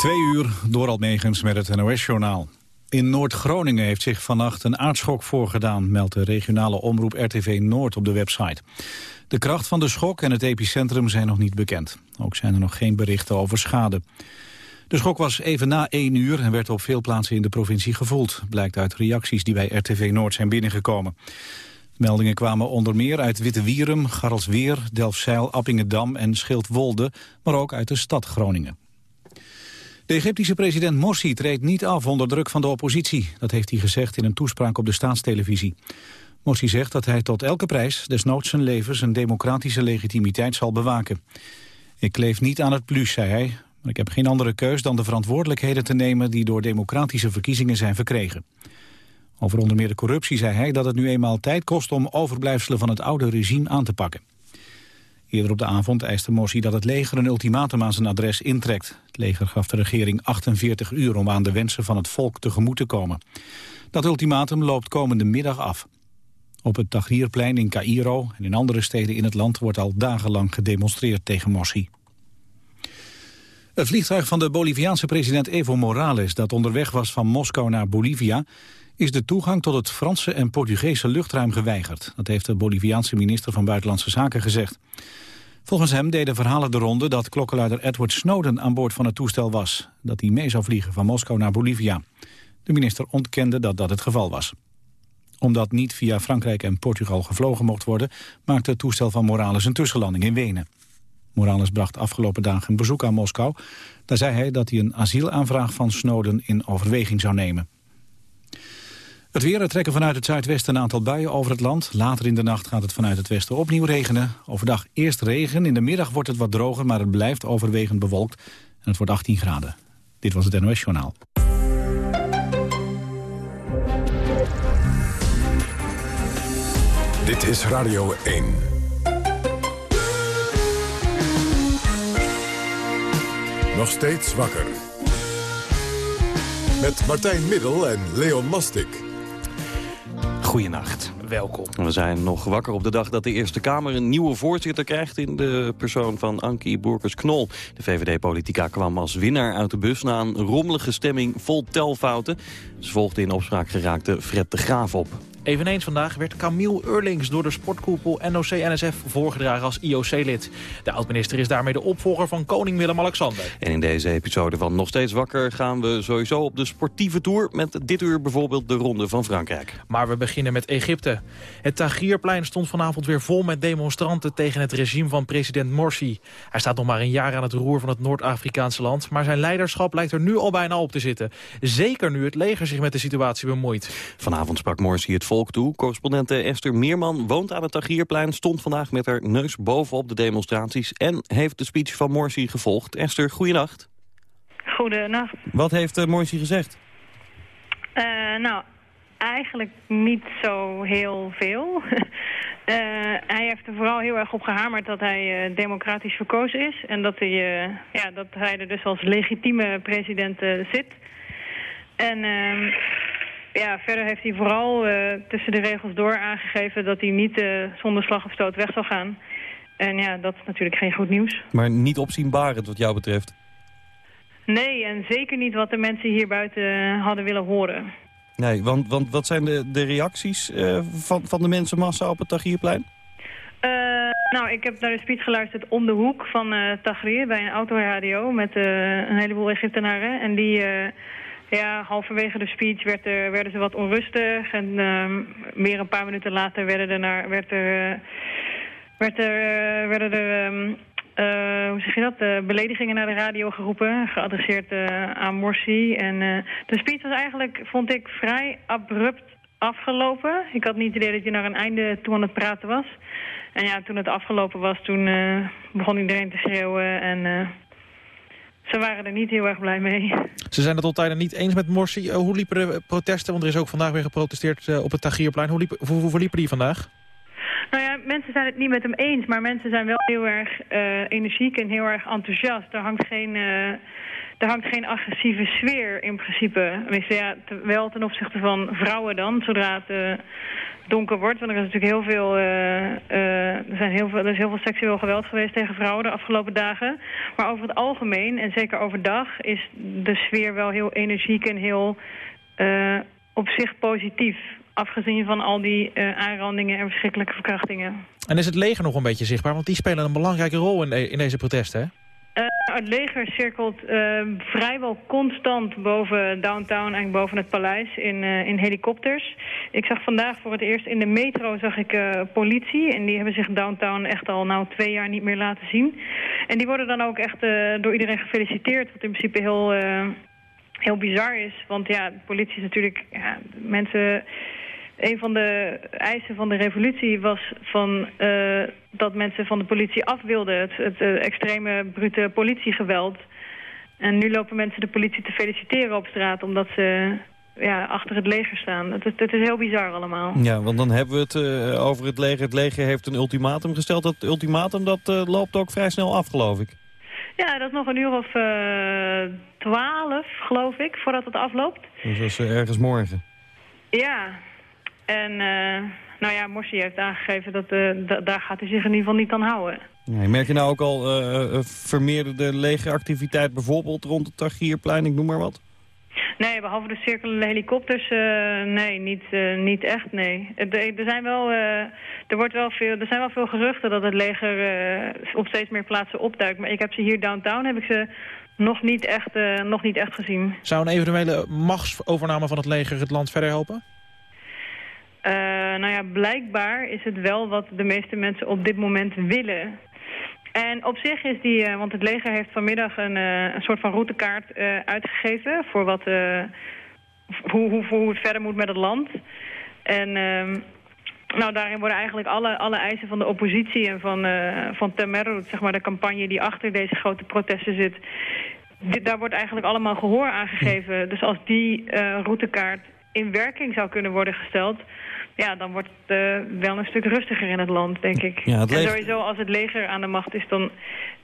Twee uur door Almegens met het NOS-journaal. In Noord-Groningen heeft zich vannacht een aardschok voorgedaan... meldt de regionale omroep RTV Noord op de website. De kracht van de schok en het epicentrum zijn nog niet bekend. Ook zijn er nog geen berichten over schade. De schok was even na één uur en werd op veel plaatsen in de provincie gevoeld. Blijkt uit reacties die bij RTV Noord zijn binnengekomen. Meldingen kwamen onder meer uit Witte Wierum, Garrelsweer, Delfzijl, Appingedam en Schildwolde, maar ook uit de stad Groningen. De Egyptische president Morsi treedt niet af onder druk van de oppositie. Dat heeft hij gezegd in een toespraak op de staatstelevisie. Morsi zegt dat hij tot elke prijs, desnoods zijn leven, zijn democratische legitimiteit zal bewaken. Ik kleef niet aan het plus, zei hij, maar ik heb geen andere keus dan de verantwoordelijkheden te nemen die door democratische verkiezingen zijn verkregen. Over onder meer de corruptie zei hij dat het nu eenmaal tijd kost om overblijfselen van het oude regime aan te pakken. Eerder op de avond eiste Morsi dat het leger een ultimatum aan zijn adres intrekt. Het leger gaf de regering 48 uur om aan de wensen van het volk tegemoet te komen. Dat ultimatum loopt komende middag af. Op het Tahrirplein in Cairo en in andere steden in het land wordt al dagenlang gedemonstreerd tegen Morsi. Het vliegtuig van de Boliviaanse president Evo Morales dat onderweg was van Moskou naar Bolivia is de toegang tot het Franse en Portugese luchtruim geweigerd. Dat heeft de Boliviaanse minister van Buitenlandse Zaken gezegd. Volgens hem deden verhalen de ronde dat klokkenluider Edward Snowden aan boord van het toestel was. Dat hij mee zou vliegen van Moskou naar Bolivia. De minister ontkende dat dat het geval was. Omdat niet via Frankrijk en Portugal gevlogen mocht worden... maakte het toestel van Morales een tussenlanding in Wenen. Morales bracht afgelopen dagen een bezoek aan Moskou. Daar zei hij dat hij een asielaanvraag van Snowden in overweging zou nemen. Het weer, trekken vanuit het zuidwesten een aantal buien over het land. Later in de nacht gaat het vanuit het westen opnieuw regenen. Overdag eerst regen, in de middag wordt het wat droger... maar het blijft overwegend bewolkt en het wordt 18 graden. Dit was het NOS Journaal. Dit is Radio 1. Nog steeds wakker. Met Martijn Middel en Leon Mastik. Goedenacht, welkom. We zijn nog wakker op de dag dat de Eerste Kamer een nieuwe voorzitter krijgt... in de persoon van Ankie Boerkers-Knol. De VVD-politica kwam als winnaar uit de bus na een rommelige stemming vol telfouten. Ze volgde in opspraak geraakte Fred de Graaf op. Eveneens vandaag werd Camille Eurlings door de sportkoepel NOC-NSF voorgedragen als IOC-lid. De oud-minister is daarmee de opvolger van koning Willem-Alexander. En in deze episode van Nog Steeds Wakker gaan we sowieso op de sportieve tour... met dit uur bijvoorbeeld de Ronde van Frankrijk. Maar we beginnen met Egypte. Het Tahrirplein stond vanavond weer vol met demonstranten... tegen het regime van president Morsi. Hij staat nog maar een jaar aan het roer van het Noord-Afrikaanse land... maar zijn leiderschap lijkt er nu al bijna op te zitten. Zeker nu het leger zich met de situatie bemoeit. Vanavond sprak Morsi het volk toe. Correspondente Esther Meerman woont aan het Tagierplein... stond vandaag met haar neus bovenop de demonstraties... en heeft de speech van Morsi gevolgd. Esther, goeienacht. Goedenacht. Wat heeft uh, Morsi gezegd? Uh, nou, eigenlijk niet zo heel veel. uh, hij heeft er vooral heel erg op gehamerd dat hij democratisch verkozen is... en dat hij, ja, dat hij er dus als legitieme president zit... En ehm, ja, verder heeft hij vooral uh, tussen de regels door aangegeven dat hij niet uh, zonder slag of stoot weg zal gaan. En ja, dat is natuurlijk geen goed nieuws. Maar niet opzienbarend wat jou betreft? Nee, en zeker niet wat de mensen hier buiten hadden willen horen. Nee, want, want wat zijn de, de reacties uh, van, van de mensenmassa op het Tagierplein? nou, ik heb naar de speech geluisterd om de hoek van uh, Tahrir bij een autoradio met een heleboel Egyptenaren. En die ja, halverwege de speech werd er, werden ze wat onrustig. En uh, meer een paar minuten later werden er naar, werd er, uh, werd er, uh, werden er... Um, hoe zeg je dat? beledigingen naar de radio geroepen, geadresseerd aan Morsi. En de speech was eigenlijk, vond ik, vrij abrupt afgelopen. Ik had niet het idee dat je naar een einde toe aan het praten was. En ja, toen het afgelopen was, toen begon iedereen te schreeuwen en ze waren er niet heel erg blij mee. Ze zijn het tot tijden niet eens met Morsi. Uh, hoe liepen de protesten? Want er is ook vandaag weer geprotesteerd uh, op het Tagierplein. Hoe, liep, hoe, hoe die vandaag? Nou ja, mensen zijn het niet met hem eens, maar mensen zijn wel heel erg uh, energiek en heel erg enthousiast. Er hangt geen er hangt geen agressieve sfeer in principe. Tenminste, ja, wel ten opzichte van vrouwen dan, zodra het eh, donker wordt. Want er is natuurlijk heel veel, eh, eh, er, zijn heel veel, er is heel veel seksueel geweld geweest tegen vrouwen de afgelopen dagen. Maar over het algemeen, en zeker overdag, is de sfeer wel heel energiek en heel eh, op zich positief. Afgezien van al die eh, aanrandingen en verschrikkelijke verkrachtingen. En is het leger nog een beetje zichtbaar? Want die spelen een belangrijke rol in, de- in deze protesten, hè? Eh, het leger cirkelt eh, vrijwel constant boven downtown en boven het paleis in, eh, in helikopters. Ik zag vandaag voor het eerst in de metro zag ik politie. En die hebben zich downtown echt al nou twee jaar niet meer laten zien. En die worden dan ook echt door iedereen gefeliciteerd. Wat in principe heel, heel bizar is. Want ja, de politie is natuurlijk... Ja, mensen... Een van de eisen van de revolutie was van, eh, dat mensen van de politie af wilden. Het, het eh, extreme, brute politiegeweld. En nu lopen mensen de politie te feliciteren op straat... omdat ze ja, achter het leger staan. Het, is- het is heel bizar allemaal. Ja, want dan hebben we het eh, over het leger. Het leger heeft een ultimatum gesteld. Dat ultimatum dat, loopt ook vrij snel af, geloof ik. Ja, dat is nog een uur of twaalf, geloof ik, voordat het afloopt. Dus dat is ergens morgen. Ja, en eh, nou ja, Morsi heeft aangegeven dat eh, da- daar gaat hij zich in ieder geval niet aan houden. Ja, merk je nou ook al eh, eh, vermeerderde legeractiviteit... bijvoorbeeld rond het Tagierplein, ik noem maar wat? Nee, behalve de cirkelende helikopters, eh, nee, niet, eh, niet echt, nee. Er, er zijn wel, eh, er, wordt wel veel, er zijn wel veel geruchten dat het leger eh, op steeds meer plaatsen opduikt. Maar ik heb ze hier downtown, heb ik ze nog niet echt, eh, nog niet echt gezien. Zou een eventuele machtsovername van het leger het land verder helpen? Eh, nou ja, blijkbaar is het wel wat de meeste mensen op dit moment willen. En op zich is die, eh, want het leger heeft vanmiddag een, eh, een soort van routekaart uitgegeven voor wat, hoe, hoe, hoe het verder moet met het land. En ehm, nou, daarin worden eigenlijk alle, alle eisen van de oppositie en van, van Temerut, zeg maar de campagne die achter deze grote protesten zit, daar wordt eigenlijk allemaal gehoor aan gegeven. Dus als die routekaart in werking zou kunnen worden gesteld... ja, dan wordt het eh, wel een stuk rustiger in het land, denk ik. Ja, het En sowieso, als het leger aan de macht is, dan,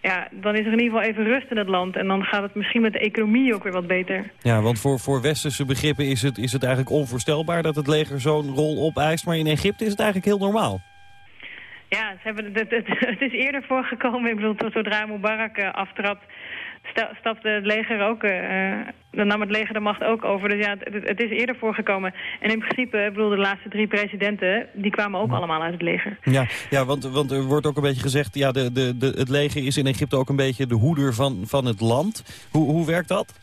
ja, dan is er in ieder geval even rust in het land. En dan gaat het misschien met de economie ook weer wat beter. Ja, want voor, voor westerse begrippen is het, is het eigenlijk onvoorstelbaar... dat het leger zo'n rol opeist. Maar in Egypte is het eigenlijk heel normaal. Ja, ze hebben, het, het, het is eerder voorgekomen. Ik bedoel, tot zodra Mubarak uh, aftrapt, sta, stapte het leger ook, uh, dan nam het leger de macht ook over. Dus ja, het, het, is eerder voorgekomen. En in principe, ik bedoel, de laatste drie presidenten, die kwamen ook allemaal uit het leger. Ja, ja want, want er wordt ook een beetje gezegd, ja, de, de, de, het leger is in Egypte ook een beetje de hoeder van, van het land. Hoe, hoe werkt dat?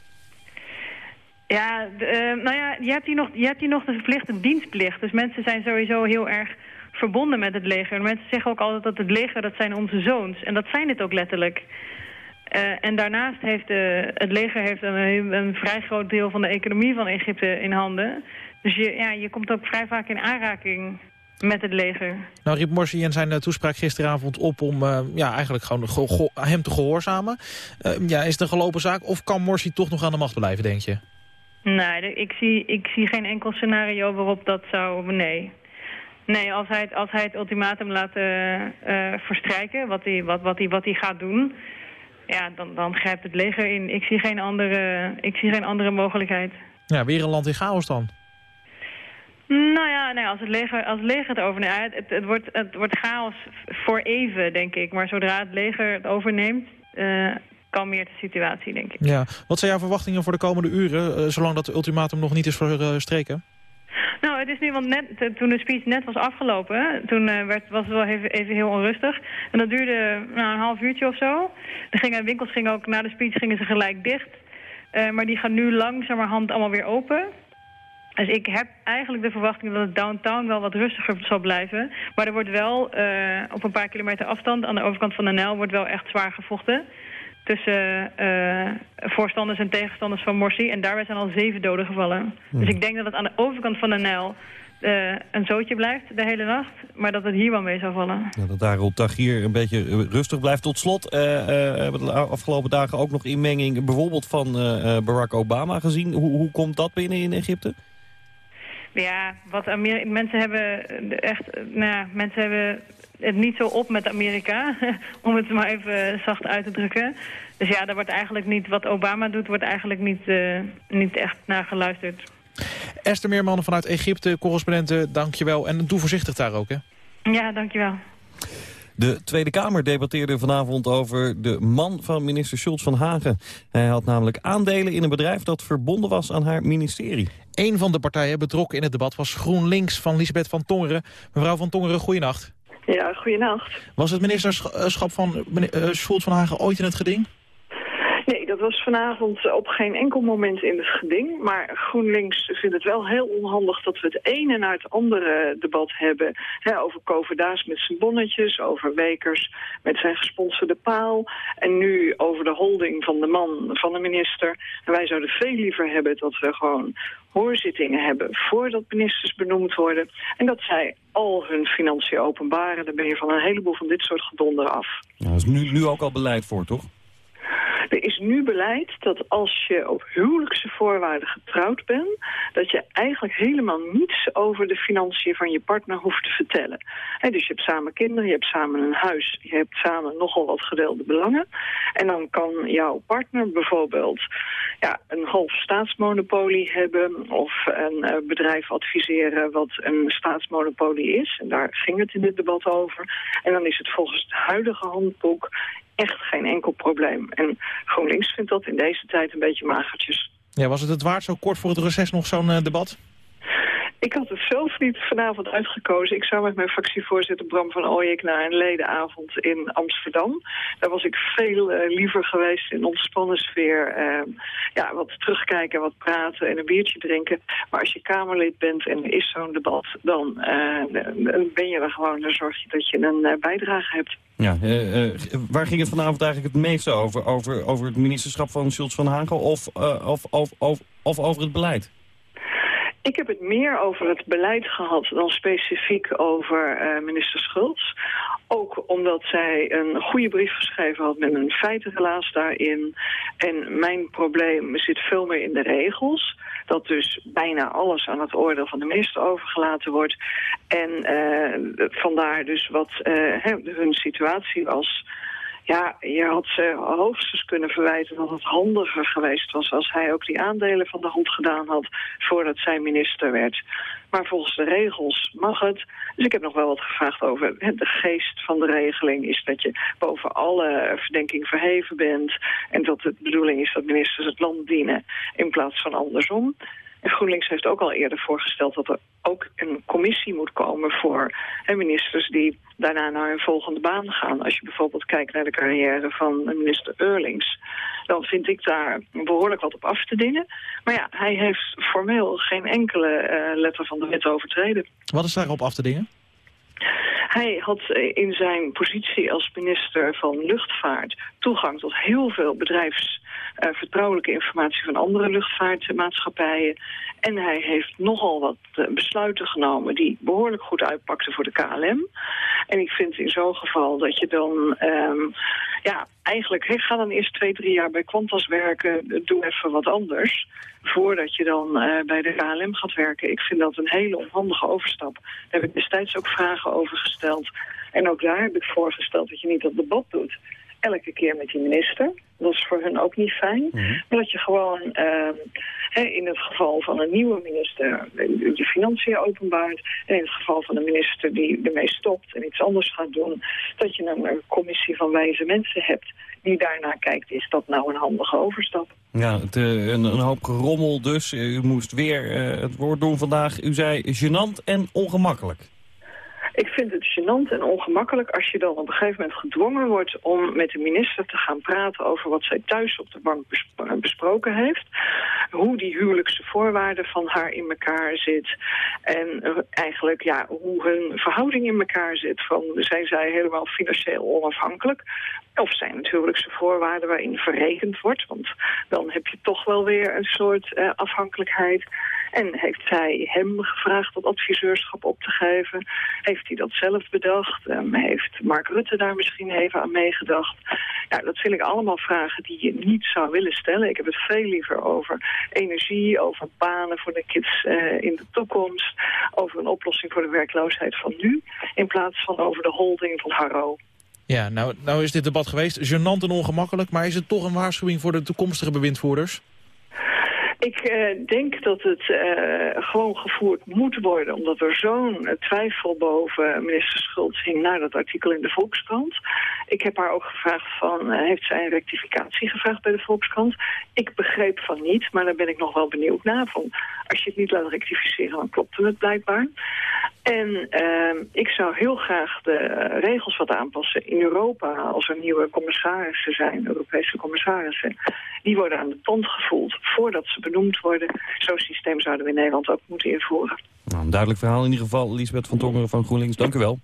Ja, de, uh, nou ja, je hebt, hier nog, je hebt hier nog de verplichte dienstplicht. Dus mensen zijn sowieso heel erg verbonden met het leger. Mensen zeggen ook altijd dat het leger, dat zijn onze zoons. En dat zijn het ook letterlijk. Uh, en daarnaast heeft uh, het leger heeft een, een, vrij groot deel van de economie van Egypte in handen. Dus je, ja, je komt ook vrij vaak in aanraking met het leger. Nou riep Morsi in zijn uh, toespraak gisteravond op om uh, ja, eigenlijk gewoon go go hem te gehoorzamen. Uh, ja, is het een gelopen zaak of kan Morsi toch nog aan de macht blijven, denk je? Nee, ik zie, ik zie geen enkel scenario waarop dat zou... Nee. Nee, als hij het, als hij het ultimatum laat verstrijken, wat hij, wat, wat, hij, wat hij gaat doen... ja, dan, dan grijpt het leger in. Ik zie geen andere, ik zie geen andere mogelijkheid. Ja, weer een land in chaos dan? Nou ja, nee, als, het leger, als het leger het overneemt... Het, het, wordt, het wordt chaos voor even, denk ik. Maar zodra het leger het overneemt... Uh, kalmeert de situatie, denk ik. Ja. Wat zijn jouw verwachtingen voor de komende uren... Uh, zolang dat ultimatum nog niet is verstreken? Nou, het is nu, want net, toen de speech net was afgelopen... toen uh, werd, was het wel even, heel onrustig. En dat duurde nou, een half uurtje of zo. Er gingen, winkels gingen ook na de speech gingen ze gelijk dicht. Uh, maar die gaan nu langzamerhand allemaal weer open... Dus ik heb eigenlijk de verwachting dat het downtown wel wat rustiger zal blijven. Maar er wordt wel uh, op een paar kilometer afstand aan de overkant van de Nijl wordt wel echt zwaar gevochten. Tussen uh, voorstanders en tegenstanders van Morsi. En daarbij zijn al zeven doden gevallen. Hmm. Dus ik denk dat het aan de overkant van de Nijl uh, een zootje blijft de hele nacht. Maar dat het hier wel mee zou vallen. Ja, dat daar op Tagir een beetje rustig blijft. Tot slot uh, hebben we de afgelopen dagen ook nog inmenging bijvoorbeeld van Barack Obama gezien. Hoe, hoe komt dat binnen in Egypte? Ja, wat Ameri mensen hebben echt, nou ja, mensen hebben het niet zo op met Amerika, om het maar even zacht uit te drukken. Dus ja, daar wordt eigenlijk niet, wat Obama doet, wordt eigenlijk niet, uh, niet echt naar geluisterd. Esther Meerman vanuit Egypte, correspondente, dankjewel. En doe voorzichtig daar ook, hè? Ja, dankjewel. De Tweede Kamer debatteerde vanavond over de man van minister Schultz van Hagen. Hij had namelijk aandelen in een bedrijf dat verbonden was aan haar ministerie. Een van de partijen betrokken in het debat was GroenLinks van Lisbeth van Tongeren. Mevrouw van Tongeren, goeienacht. Ja, goeienacht. Was het ministerschap van uh, Schultz van Hagen ooit in het geding? Was vanavond op geen enkel moment in het geding. Maar GroenLinks vindt het wel heel onhandig dat we het ene na het andere debat hebben. Hè, over Koverdaas met zijn bonnetjes, over Wekers met zijn gesponsorde paal. En nu over de holding van de man van de minister. En wij zouden veel liever hebben dat we gewoon hoorzittingen hebben voordat ministers benoemd worden. En dat zij al hun financiën openbaren. Dan ben je van een heleboel van dit soort gedonder af. Dat is nu, nu ook al beleid voor, toch? Er is nu beleid dat als je op huwelijkse voorwaarden getrouwd bent... dat je eigenlijk helemaal niets over de financiën van je partner hoeft te vertellen. dus je hebt samen kinderen, je hebt samen een huis... je hebt samen nogal wat gedeelde belangen. En dan kan jouw partner bijvoorbeeld ja, een half staatsmonopolie hebben... of een uh, bedrijf adviseren wat een staatsmonopolie is. En daar ging het in dit debat over. En dan is het volgens het huidige handboek echt geen enkel probleem. En GroenLinks vindt dat in deze tijd een beetje magertjes. Ja, was het het waard zo kort voor het reces nog zo'n uh, debat? Ik had het zelf niet vanavond uitgekozen. Ik zou met mijn fractievoorzitter Bram van Ooyek naar een ledenavond in Amsterdam. Daar was ik veel uh, liever geweest in ontspannen sfeer. Uh, ja, wat terugkijken, wat praten en een biertje drinken. Maar als je Kamerlid bent en er is zo'n debat, dan uh, ben je er gewoon. Dan zorg je dat je een bijdrage hebt. Ja, waar ging het vanavond eigenlijk het meeste over? Over, over het ministerschap van Schultz van Hagen of, of, of, of, of over het beleid? Ik heb het meer over het beleid gehad dan specifiek over uh, minister Schultz. Ook omdat zij een goede brief geschreven had met een feitenrelaas daarin. En mijn probleem zit veel meer in de regels. Dat dus bijna alles aan het oordeel van de minister overgelaten wordt. En uh, vandaar dus wat uh, hun situatie was ja, je had ze hoogstens kunnen verwijten dat het handiger geweest was... als hij ook die aandelen van de hand gedaan had voordat zij minister werd. Maar volgens de regels mag het. Dus ik heb nog wel wat gevraagd over de geest van de regeling... is dat je boven alle verdenking verheven bent... en dat de bedoeling is dat ministers het land dienen in plaats van andersom. En GroenLinks heeft ook al eerder voorgesteld dat er ook een commissie moet komen voor ministers die daarna naar hun volgende baan gaan. Als je bijvoorbeeld kijkt naar de carrière van minister Eurlings, dan vind ik daar behoorlijk wat op af te dingen. Maar ja, hij heeft formeel geen enkele uh, letter van de wet overtreden. Wat is daarop af te dingen? Hij had in zijn positie als minister van Luchtvaart toegang tot heel veel bedrijfs uh, vertrouwelijke informatie van andere luchtvaartmaatschappijen. En hij heeft nogal wat uh, besluiten genomen die behoorlijk goed uitpakten voor de KLM. En ik vind in zo'n geval dat je dan, um, ja, eigenlijk, ga dan eerst twee, drie jaar bij Qantas werken, doe even wat anders. Voordat je dan uh, bij de KLM gaat werken. Ik vind dat een hele onhandige overstap. Daar heb ik destijds ook vragen over gesteld. En ook daar heb ik voorgesteld dat je niet dat debat doet elke keer met die minister. Dat is voor hun ook niet fijn. Mhm. Maar dat je gewoon uh, in het geval van een nieuwe minister de financiën openbaart. En in het geval van een minister die ermee stopt en iets anders gaat doen. Dat je een commissie van wijze mensen hebt die daarna kijkt. Is dat nou een handige overstap? Ja, het, uh, een, een, hoop gerommel dus. U moest weer uh, het woord doen vandaag. U zei gênant en ongemakkelijk. Ik vind het gênant en ongemakkelijk als je dan op een gegeven moment gedwongen wordt om met de minister te gaan praten over wat zij thuis op de bank besproken heeft. Hoe die huwelijkse voorwaarden van haar in elkaar zit. En eh, eigenlijk ja, hoe hun verhouding in elkaar zit. Van, zijn zij helemaal financieel onafhankelijk? Of zijn het huwelijkse voorwaarden waarin verrekend wordt? Want dan heb je toch wel weer een soort uh, afhankelijkheid. En heeft zij hem gevraagd dat adviseurschap op te geven? Heeft hij dat zelf bedacht? Um, heeft Mark Rutte daar misschien even aan meegedacht? Ja, dat vind ik allemaal vragen die je niet zou willen stellen. Ik heb het veel liever over energie, over banen voor de kids uh, in de toekomst... over een oplossing voor de werkloosheid van nu... in plaats van over de holding van Harro. Ja, nou, nou is dit debat geweest. Gênant en ongemakkelijk, maar is het toch een waarschuwing voor de toekomstige bewindvoerders? Ik uh, denk dat het uh, gewoon gevoerd moet worden... omdat er zo'n twijfel boven minister Schultz hing... naar dat artikel in de Volkskrant. Ik heb haar ook gevraagd van... Heeft zij een rectificatie gevraagd bij de Volkskrant? Ik begreep van niet, maar daar ben ik nog wel benieuwd naar. Van, als je het niet laat rectificeren, dan klopt het blijkbaar. En ik zou heel graag de regels wat aanpassen in Europa... als er nieuwe commissarissen zijn, Europese commissarissen. Die worden aan de tand gevoeld voordat ze benoemd worden. Zo'n systeem zouden we in Nederland ook moeten invoeren. Nou, een duidelijk verhaal in ieder geval. Lisbeth van Tongeren van GroenLinks, dank u wel.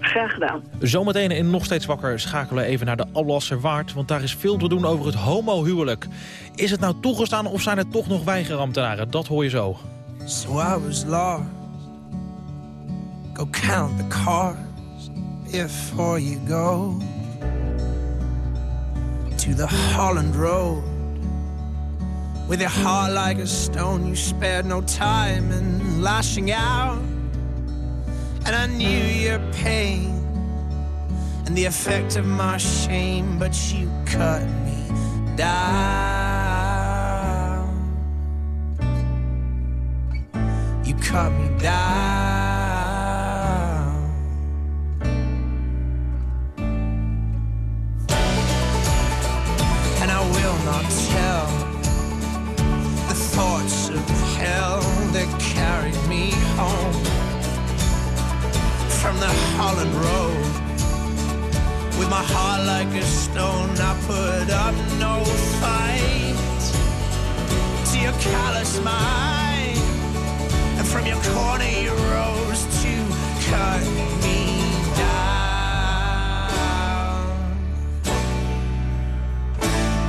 Graag gedaan. Zometeen in Nog Steeds Wakker schakelen we even naar de Alblasserwaard... want daar is veel te doen over het homohuwelijk. Is het nou toegestaan of zijn er toch nog weigerambtenaren? Dat hoor je zo. So I was lost. Go count the cars before you go to the Holland Road. With your heart like a stone, you spared no time in lashing out. And I knew your pain and the effect of my shame, but you cut me down. You cut me down. Thoughts of hell that carried me home from the Holland Road. With my heart like a stone, I put up no fight to your callous mind. And from your corner, you rose to cut me down.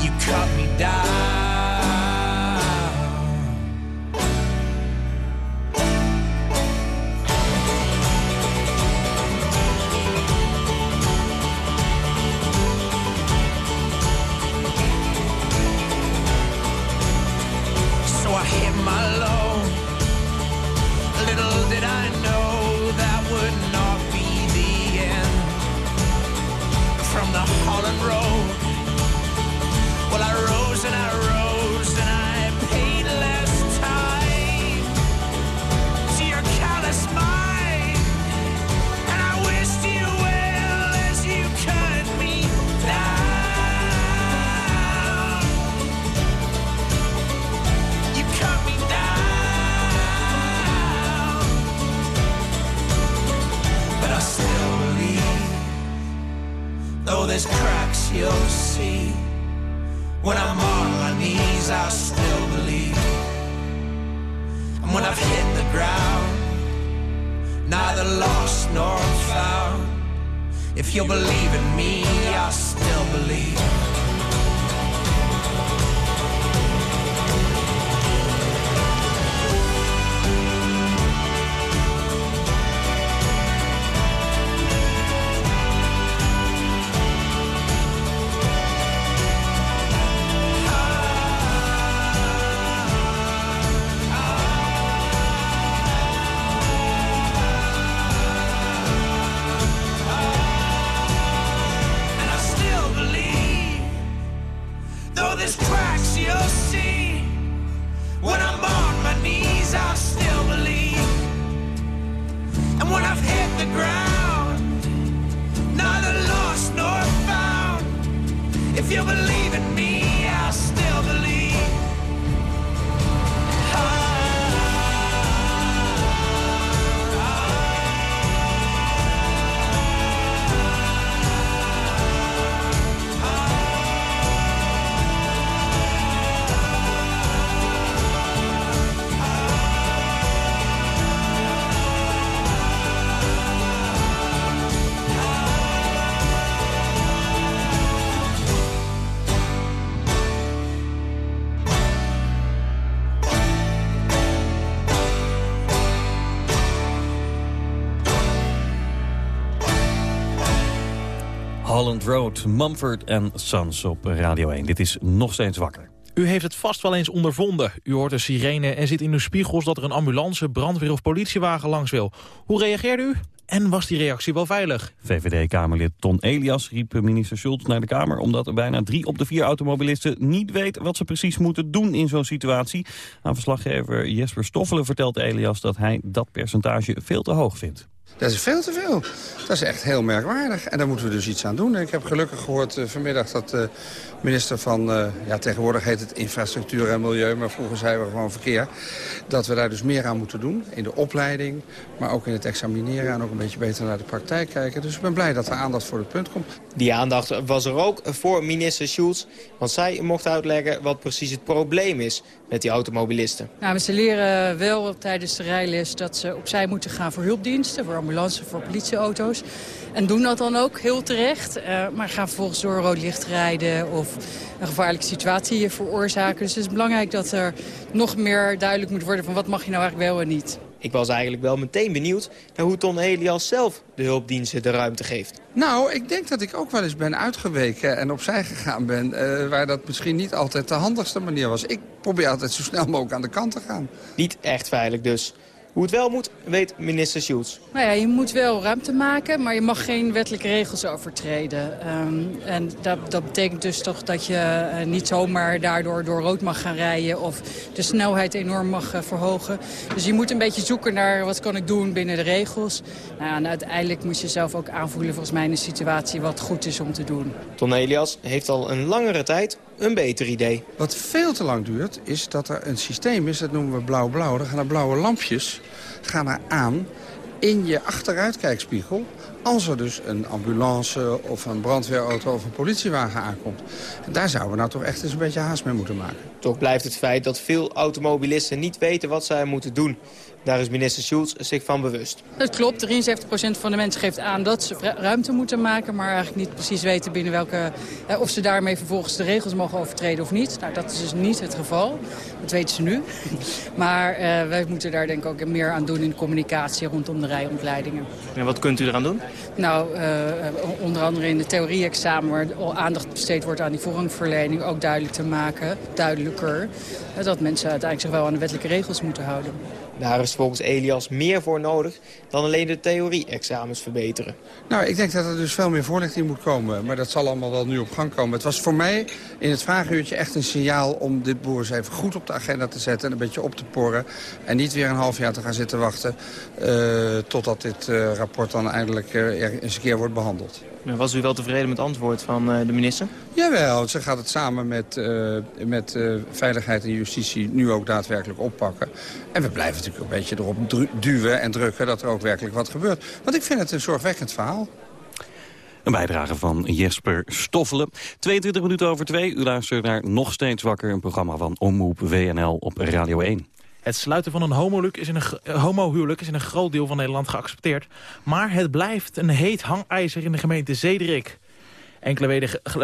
You cut me down. Road, Mumford en Sons op Radio 1. Dit is nog steeds wakker. U heeft het vast wel eens ondervonden. U hoort een sirene en ziet in uw spiegels dat er een ambulance, brandweer of politiewagen langs wil. Hoe reageerde u? En was die reactie wel veilig? VVD-Kamerlid Ton Elias riep minister Schultz naar de Kamer... omdat er bijna drie op de vier automobilisten niet weet wat ze precies moeten doen in zo'n situatie. Aan verslaggever Jesper Stoffelen vertelt Elias dat hij dat percentage veel te hoog vindt. Dat is veel te veel. Dat is echt heel merkwaardig. En daar moeten we dus iets aan doen. ik heb gelukkig gehoord uh, vanmiddag dat de minister van... Uh, ja, tegenwoordig heet het infrastructuur en milieu, maar vroeger zeiden we gewoon verkeer... dat we daar dus meer aan moeten doen. In de opleiding, maar ook in het examineren... en ook een beetje beter naar de praktijk kijken. Dus ik ben blij dat er aandacht voor het punt komt. Die aandacht was er ook voor minister Schulz. Want zij mocht uitleggen wat precies het probleem is met die automobilisten. Nou, ze leren wel tijdens de rijles dat ze opzij moeten gaan voor hulpdiensten... voor ambulance, voor politieauto's. En doen dat dan ook heel terecht. Uh, maar gaan vervolgens door rood licht rijden of een gevaarlijke situatie veroorzaken. Dus het is belangrijk dat er nog meer duidelijk moet worden van wat mag je nou eigenlijk wel en niet. Ik was eigenlijk wel meteen benieuwd naar hoe Ton Elias zelf de hulpdiensten de ruimte geeft. Nou, ik denk dat ik ook wel eens ben uitgeweken en opzij gegaan ben... Uh, waar dat misschien niet altijd de handigste manier was. Ik probeer altijd zo snel mogelijk aan de kant te gaan. Niet echt veilig dus. Hoe het wel moet, weet minister Schultz. Nou ja, je moet wel ruimte maken, maar je mag geen wettelijke regels overtreden. Um, en dat, dat, betekent dus toch dat je uh, niet zomaar daardoor door rood mag gaan rijden... of de snelheid enorm mag uh, verhogen. Dus je moet een beetje zoeken naar wat kan ik doen binnen de regels. Nou ja, en uiteindelijk moet je zelf ook aanvoelen volgens mij in een situatie wat goed is om te doen. Ton Elias heeft al een langere tijd een beter idee. Wat veel te lang duurt, is dat er een systeem is, dat noemen we blauw-blauw. Er gaan er blauwe lampjes gaan er aan in je achteruitkijkspiegel als er dus een ambulance of een brandweerauto of een politiewagen aankomt. En daar zouden we nou toch echt eens een beetje haast mee moeten maken. Toch blijft het feit dat veel automobilisten niet weten wat zij moeten doen. Daar is minister Schulz zich van bewust. Het klopt, 73% van de mensen geeft aan dat ze ruimte moeten maken... maar eigenlijk niet precies weten binnen welke, of ze daarmee vervolgens de regels mogen overtreden of niet. Nou, dat is dus niet het geval. Dat weten ze nu. Maar uh, wij moeten daar denk ik ook meer aan doen in de communicatie rondom de rijontleidingen. En wat kunt u eraan doen? Nou, uh, onder andere in de theorie-examen waar aandacht besteed wordt aan die vormverlening... ook duidelijk te maken, duidelijker, dat mensen uiteindelijk zich wel aan de wettelijke regels moeten houden. Daar is volgens Elias meer voor nodig dan alleen de theorie-examens verbeteren. Nou, ik denk dat er dus veel meer voorlichting moet komen. Maar dat zal allemaal wel nu op gang komen. Het was voor mij in het vragenuurtje echt een signaal om dit boer eens even goed op de agenda te zetten. En een beetje op te porren. En niet weer een half jaar te gaan zitten wachten uh, totdat dit uh, rapport dan eindelijk uh, eens een keer wordt behandeld. Was u wel tevreden met het antwoord van de minister? Jawel, ze gaat het samen met, met Veiligheid en Justitie nu ook daadwerkelijk oppakken. En we blijven natuurlijk een beetje erop duwen en drukken dat er ook werkelijk wat gebeurt. Want ik vind het een zorgwekkend verhaal. Een bijdrage van Jesper Stoffelen. 22 minuten over twee. U luistert naar Nog Steeds Wakker, een programma van Omroep WNL op Radio 1. Het sluiten van een homohuwelijk is, in een, homohuwelijk is in een groot deel van Nederland geaccepteerd. Maar het blijft een heet hangijzer in de gemeente Zederik. Enkele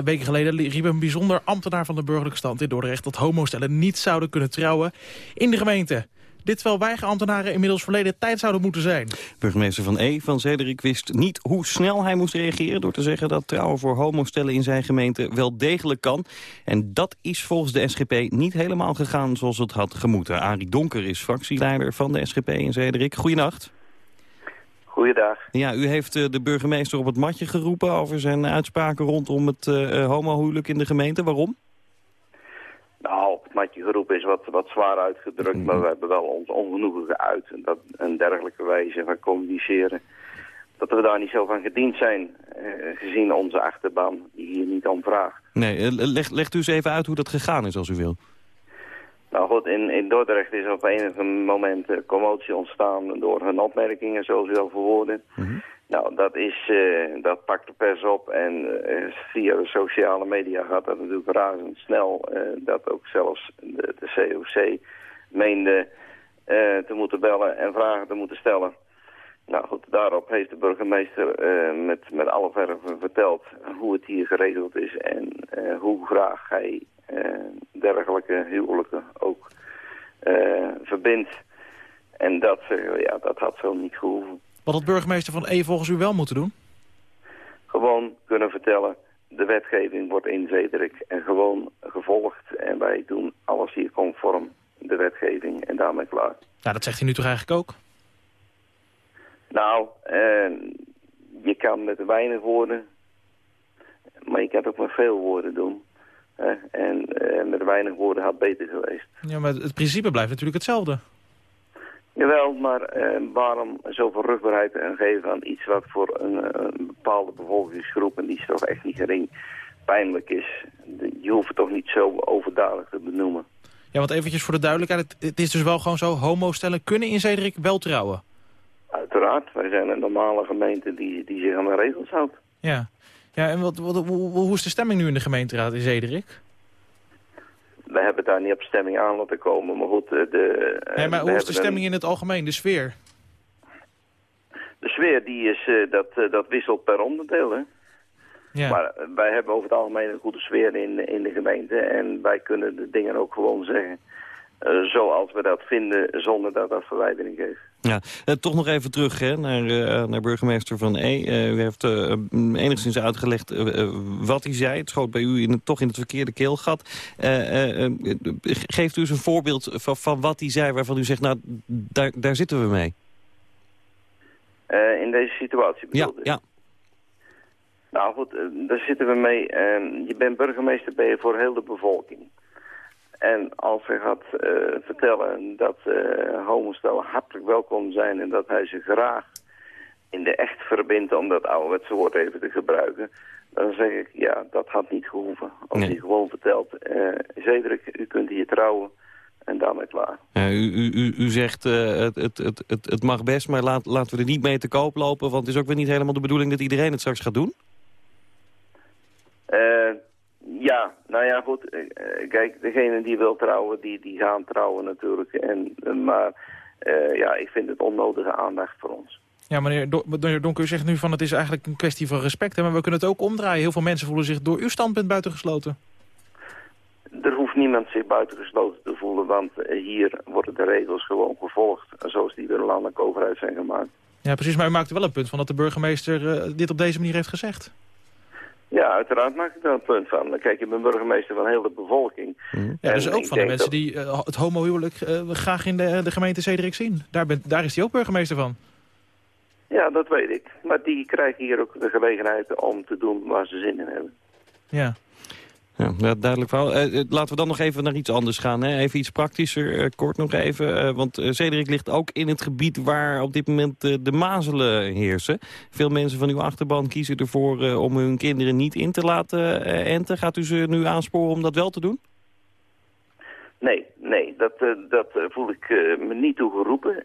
weken geleden riep een bijzonder ambtenaar van de burgerlijke stand in Dordrecht... dat homostellen niet zouden kunnen trouwen in de gemeente. Dit terwijl weigerambtenaren inmiddels verleden tijd zouden moeten zijn. Burgemeester Van E. van Zederik wist niet hoe snel hij moest reageren... door te zeggen dat trouwen voor homostellen in zijn gemeente wel degelijk kan. En dat is volgens de SGP niet helemaal gegaan zoals het had gemoeten. Arie Donker is fractieleider van de SGP in Zederik. Goedenacht. Goeiedag. Ja, u heeft uh, de burgemeester op het matje geroepen over zijn uitspraken rondom het uh, homohuwelijk in de gemeente. Waarom? Nou, het matje geroepen is wat, wat zwaar uitgedrukt, maar we hebben wel ons ongenoegen geuit. En dat een dergelijke wijze van communiceren, dat we daar niet zo van gediend zijn, eh, gezien onze achterban die hier niet om vraagt. Nee, leg, legt u eens even uit hoe dat gegaan is als u wil. Nou goed, in, in Dordrecht is op enige moment commotie ontstaan door hun opmerkingen, zoals u al verwoordde. Mm Nou, dat, is, uh, dat pakt de pers op en uh, via de sociale media gaat dat natuurlijk razendsnel. Uh, dat ook zelfs de, de COC meende te moeten bellen en vragen te moeten stellen. Nou goed, daarop heeft de burgemeester met, met alle verven verteld hoe het hier geregeld is en hoe graag hij dergelijke huwelijken ook verbindt. En dat, ja, dat had zo niet gehoeven. Wat had burgemeester van E volgens u wel moeten doen? Gewoon kunnen vertellen, de wetgeving wordt in Zederik en gewoon gevolgd. En wij doen alles hier conform de wetgeving en daarmee klaar. Nou, dat zegt hij nu toch eigenlijk ook? Nou, je kan met weinig woorden, maar je kan ook met veel woorden doen. en met weinig woorden had beter geweest. Ja, maar het principe blijft natuurlijk hetzelfde. Jawel, maar eh, waarom zoveel rugbaarheid geven aan iets wat voor een, een, bepaalde bevolkingsgroep, en die is toch echt niet gering, pijnlijk is. Je hoeft het toch niet zo overduidelijk te benoemen. Ja, want eventjes voor de duidelijkheid, het, is dus wel gewoon zo, homostellen kunnen in Zederik wel trouwen? Uiteraard, wij zijn een normale gemeente die, die zich aan de regels houdt. Ja, ja en wat, wat, hoe, hoe is de stemming nu in de gemeenteraad in Zederik? We hebben daar niet op stemming aan laten komen. Maar goed, de... Eh, nee, maar hoe is de stemming in het algemeen, de sfeer? De sfeer, die is, uh, dat, dat wisselt per onderdeel, hè. Ja. Maar wij hebben over het algemeen een goede sfeer in, in de gemeente. En wij kunnen de dingen ook gewoon zeggen. Uh, zoals we dat vinden, zonder dat dat verwijdering geeft. Ja, uh, toch nog even terug hè, naar, uh, naar burgemeester Van E. u heeft enigszins uitgelegd wat hij zei. Het schoot bij u in, toch in het verkeerde keelgat. geeft u eens een voorbeeld van, van wat hij zei waarvan u zegt, nou, daar, daar zitten we mee. in deze situatie bedoelde ja, ja. Nou goed, daar zitten we mee. je bent burgemeester ben je voor heel de bevolking. En als hij gaat uh, vertellen dat uh, homostellen hartelijk welkom zijn... en dat hij ze graag in de echt verbindt, om dat ouderwetse woord even te gebruiken... dan zeg ik, ja, dat had niet gehoeven. Als hij gewoon vertelt, uh, Zedrik, u kunt hier trouwen en daarmee klaar. Ja, u, u, u zegt, het, het, het, het mag best, maar laat, laten we er niet mee te koop lopen... want het is ook weer niet helemaal de bedoeling dat iedereen het straks gaat doen? Ja, nou ja, goed. Eh, eh, kijk, degene die wil trouwen, die, die gaan trouwen natuurlijk. En, maar uh, ja, ik vind het onnodige aandacht voor ons. Ja, meneer, Do meneer Donker, u zegt nu van het is eigenlijk een kwestie van respect. Hè, maar we kunnen het ook omdraaien. Heel veel mensen voelen zich door uw standpunt buitengesloten. Er hoeft niemand zich buitengesloten te voelen, want hier worden de regels gewoon gevolgd. Zoals die door de landelijke overheid zijn gemaakt. Ja, precies. Maar u maakt wel een punt van dat de burgemeester uh, dit op deze manier heeft gezegd. Ja, uiteraard maak ik daar een punt van. Kijk, ik ben burgemeester van heel de bevolking. Mhm. Ja, dus ook van de mensen die uh, het homohuwelijk uh, graag in de, de gemeente Zederik zien. Daar, ben, daar is hij ook burgemeester van. Ja, dat weet ik. Maar die krijgen hier ook de gelegenheid om te doen waar ze zin in hebben. Ja. Ja, duidelijk verhaal. Uh, laten we dan nog even naar iets anders gaan. Hè? Even iets praktischer, uh, kort nog even. Want Cedric ligt ook in het gebied waar op dit moment de mazelen heersen. Veel mensen van uw achterban kiezen ervoor om hun kinderen niet in te laten enten. Gaat u ze nu aansporen om dat wel te doen? Nee, nee, dat, dat voel ik me niet toegeroepen.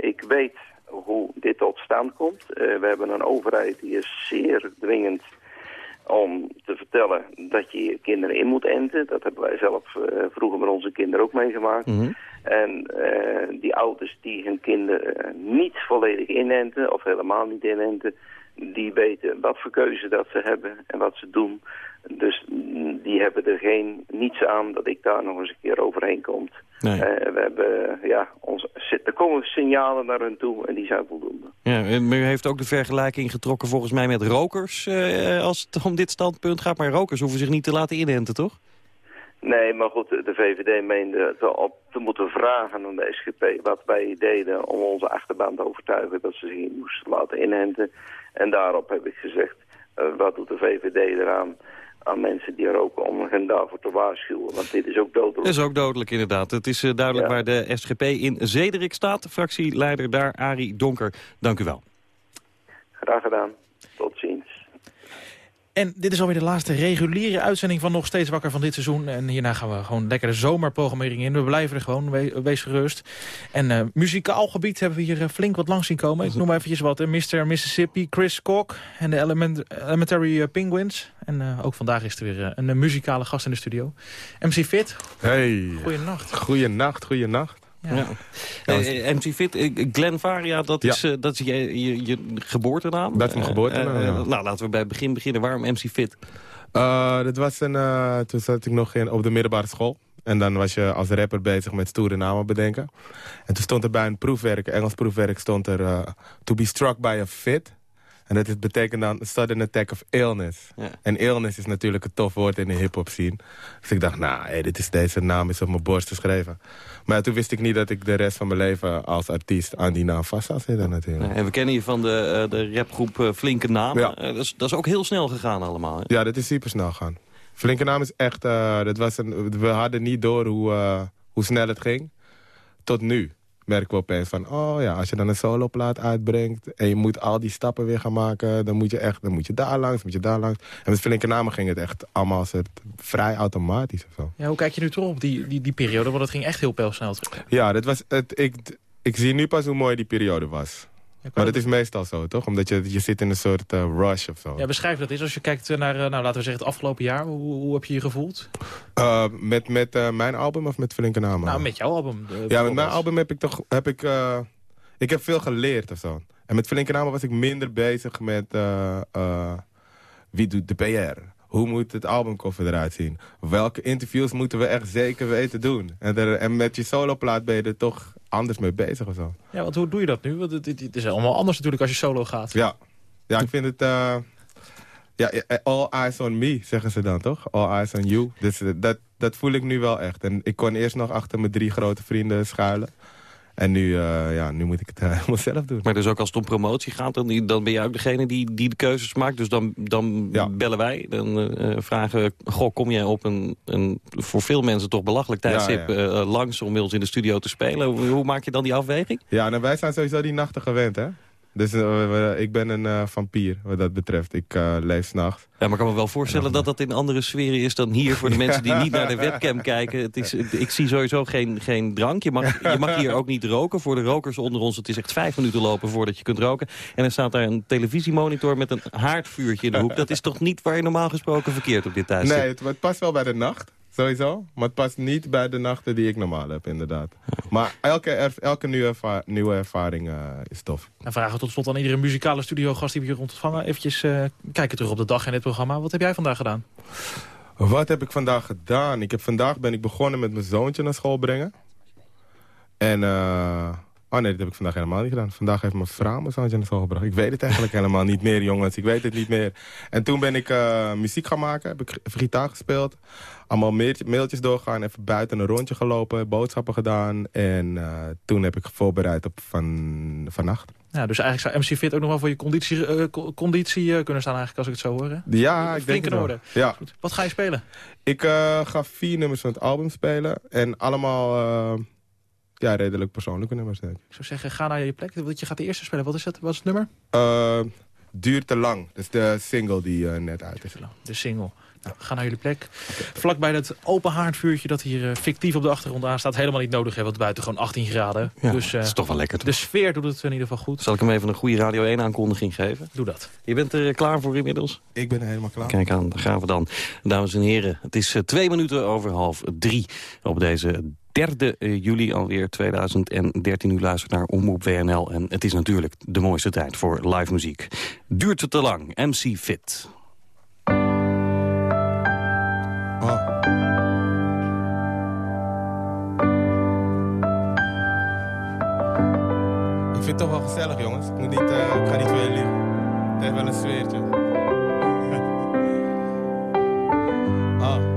ik weet hoe dit tot stand komt. we hebben een overheid die is zeer dwingend om te vertellen dat je je kinderen in moet enten. Dat hebben wij zelf uh, vroeger met onze kinderen ook meegemaakt. Mhm. En uh, die ouders die hun kinderen uh, niet volledig inenten of helemaal niet inenten... die weten wat voor keuze dat ze hebben en wat ze doen. Dus die hebben er geen niets aan dat ik daar nog eens een keer overheen kom. Nee. Uh, we hebben, ja, ons, er komen signalen naar hun toe en die zijn voldoende. Ja, maar u heeft ook de vergelijking getrokken volgens mij met rokers uh, als het om dit standpunt gaat. Maar rokers hoeven zich niet te laten inenten, toch? Nee, maar goed, de VVD meende te, op te moeten vragen aan de SGP wat wij deden om onze achterban te overtuigen dat ze zich moesten laten inenten. En daarop heb ik gezegd, uh, wat doet de VVD eraan? Aan mensen die roken om hen daarvoor te waarschuwen. Want dit is ook dodelijk. Dat is ook dodelijk, inderdaad. Het is uh, duidelijk waar de SGP in Zederik staat. Fractieleider daar, Arie Donker. Dank u wel. Graag gedaan. Tot ziens. En dit is alweer de laatste reguliere uitzending van Nog Steeds Wakker van dit seizoen. En hierna gaan we gewoon lekker de zomerprogrammering in. We blijven er gewoon, wees gerust. En uh, muzikaal gebied hebben we hier uh, flink wat langs zien komen. Ik noem eventjes wat. Uh, Mr. Mississippi, Chris Kok en de Element Elementary Penguins. En ook vandaag is er weer een muzikale gast in de studio. MC Fit. Hey. Goeienacht. Goeienacht, goeienacht. Ja. ja. Uh, MC Fit, uh, Glenn Varia, dat is, ja. uh, dat is je, je, je, geboortenaam. Dat is mijn geboortenaam, ja. Nou, laten we bij het begin beginnen. Waarom MC Fit? dat was een, toen zat ik nog in, op de middelbare school. En dan was je als rapper bezig met stoere namen bedenken. En toen stond er bij een proefwerk, Engels proefwerk, stond er... To be struck by a fit. En dat betekent dan sudden attack of illness. En illness is natuurlijk een tof woord in de hip-hop scene. Dus ik dacht, nou, hey, dit is deze naam is op mijn borst geschreven. Maar toen wist ik niet dat ik de rest van mijn leven als artiest aan die naam vast zou zitten natuurlijk. En we kennen je van de, uh, de rapgroep uh, Flinke Naam. Ja. dat, is, dat is ook heel snel gegaan allemaal. Hè? Ja, dat is super snel gegaan. Flinke Naam is echt, dat was een, we hadden niet door hoe, hoe snel het ging. Tot nu merken we opeens van... oh ja, als je dan een soloplaat uitbrengt... en je moet al die stappen weer gaan maken... dan moet je echt dan moet je daar langs, moet je daar langs. En met flinke namen ging het echt allemaal als het vrij automatisch of zo. Ja, hoe kijk je nu terug op die, die, die periode? Want het ging echt heel pijlsnel terug. Ja, dat was het, ik, ik zie nu pas hoe mooi die periode was. Maar dat is meestal zo, toch? Omdat je, je zit in een soort uh, rush of zo. Ja, beschrijf dat eens. Als je kijkt naar, nou, laten we zeggen, het afgelopen jaar. Hoe, hoe heb je je gevoeld? Uh, met met uh, mijn album of met Flinke Namen? Nou, met jouw album. De, ja, met mijn album heb ik toch... Heb ik, ik heb veel geleerd of zo. En met Flinke Namen was ik minder bezig met... wie doet de PR? Hoe moet het albumcover eruit zien? Welke interviews moeten we echt zeker weten doen? En, er, en met je soloplaat ben je er toch anders mee bezig of zo. Ja, want hoe doe je dat nu? Want het, het is allemaal anders natuurlijk als je solo gaat. Ja, ja ik vind het... Uh, ja, all eyes on me, zeggen ze dan, toch? All eyes on you. Dus dat, dat voel ik nu wel echt. En ik kon eerst nog achter mijn drie grote vrienden schuilen. En nu, uh, ja, nu moet ik het uh, helemaal zelf doen. Maar dus ook als het om promotie gaat, dan, dan ben jij ook degene die, die de keuzes maakt. Dus dan, dan ja. bellen wij, dan uh, vragen goh, kom jij op een, een voor veel mensen toch belachelijk tijdstip ja, ja. langs om bij ons in de studio te spelen. Hoe, hoe, maak je dan die afweging? Ja, nou, wij zijn sowieso die nachten gewend, hè. Dus uh, ik ben een uh, vampier wat dat betreft. Ik uh, leef s'nachts. Ja, maar ik kan me wel voorstellen dat dat in andere sferen is dan hier... voor de mensen die niet naar de webcam kijken. Het is, ik zie sowieso geen, geen drank. Je mag, je mag hier ook niet roken. Voor de rokers onder ons, het is echt vijf minuten lopen voordat je kunt roken. En er staat daar een televisiemonitor met een haardvuurtje in de hoek. Dat is toch niet waar je normaal gesproken verkeert op dit tijdstip? Nee, het, het past wel bij de nacht. Sowieso. Maar het past niet bij de nachten die ik normaal heb, inderdaad. Maar elke, elke nieuwe, erva nieuwe ervaring uh, is tof. En vragen we tot slot aan iedere muzikale studiogast die we hier ontvangen. Even uh, kijken terug op de dag in dit programma. Wat heb jij vandaag gedaan? Wat heb ik vandaag gedaan? Ik heb, vandaag ben ik begonnen met mijn zoontje naar school brengen. En... Uh, Oh nee, dat heb ik vandaag helemaal niet gedaan. Vandaag heeft mijn vrouw mijn zoontje naar school gebracht. Ik weet het eigenlijk helemaal niet meer, jongens. Ik weet het niet meer. En toen ben ik uh, muziek gaan maken. Heb ik gitaar gespeeld. Allemaal mailtjes doorgaan. Even buiten een rondje gelopen. Boodschappen gedaan. En uh, toen heb ik voorbereid op van, vannacht. Ja, dus eigenlijk zou MC Fit ook nog wel voor je conditie, uh, conditie kunnen staan eigenlijk als ik het zo hoor. Hè? Ja, ik denk het wel. Ja. Wat ga je spelen? Ik ga vier nummers van het album spelen. En allemaal ja, redelijk persoonlijke nummers, denk ik. Ik zou zeggen, ga naar je plek. Want je gaat de eerste spelen. Wat is het? Wat is het nummer? Uh, Duurt te lang. Dat is de single die uh, net uit is. De single. Nou, ga naar jullie plek. Okay. Vlakbij dat open haardvuurtje dat hier uh, fictief op de achtergrond aan staat. Helemaal niet nodig, hè, want buiten gewoon 18 graden. Ja, dus, dat is toch wel lekker. Toch? De sfeer doet het in ieder geval goed. Zal ik hem even een goede Radio 1 aankondiging geven? Doe dat. Je bent er klaar voor inmiddels? Ik ben er helemaal klaar. Kijk aan, daar gaan we dan. Dames en heren, het is twee minuten over half drie op deze 3 juli alweer 2013. U luistert naar Omroep WNL en het is natuurlijk de mooiste tijd voor live muziek. Duurt het te lang? MC Fit. Oh. Ik vind het toch wel gezellig, jongens. Ik, moet niet, uh, ik ga niet weer liegen. Het wel een sfeertje. oh.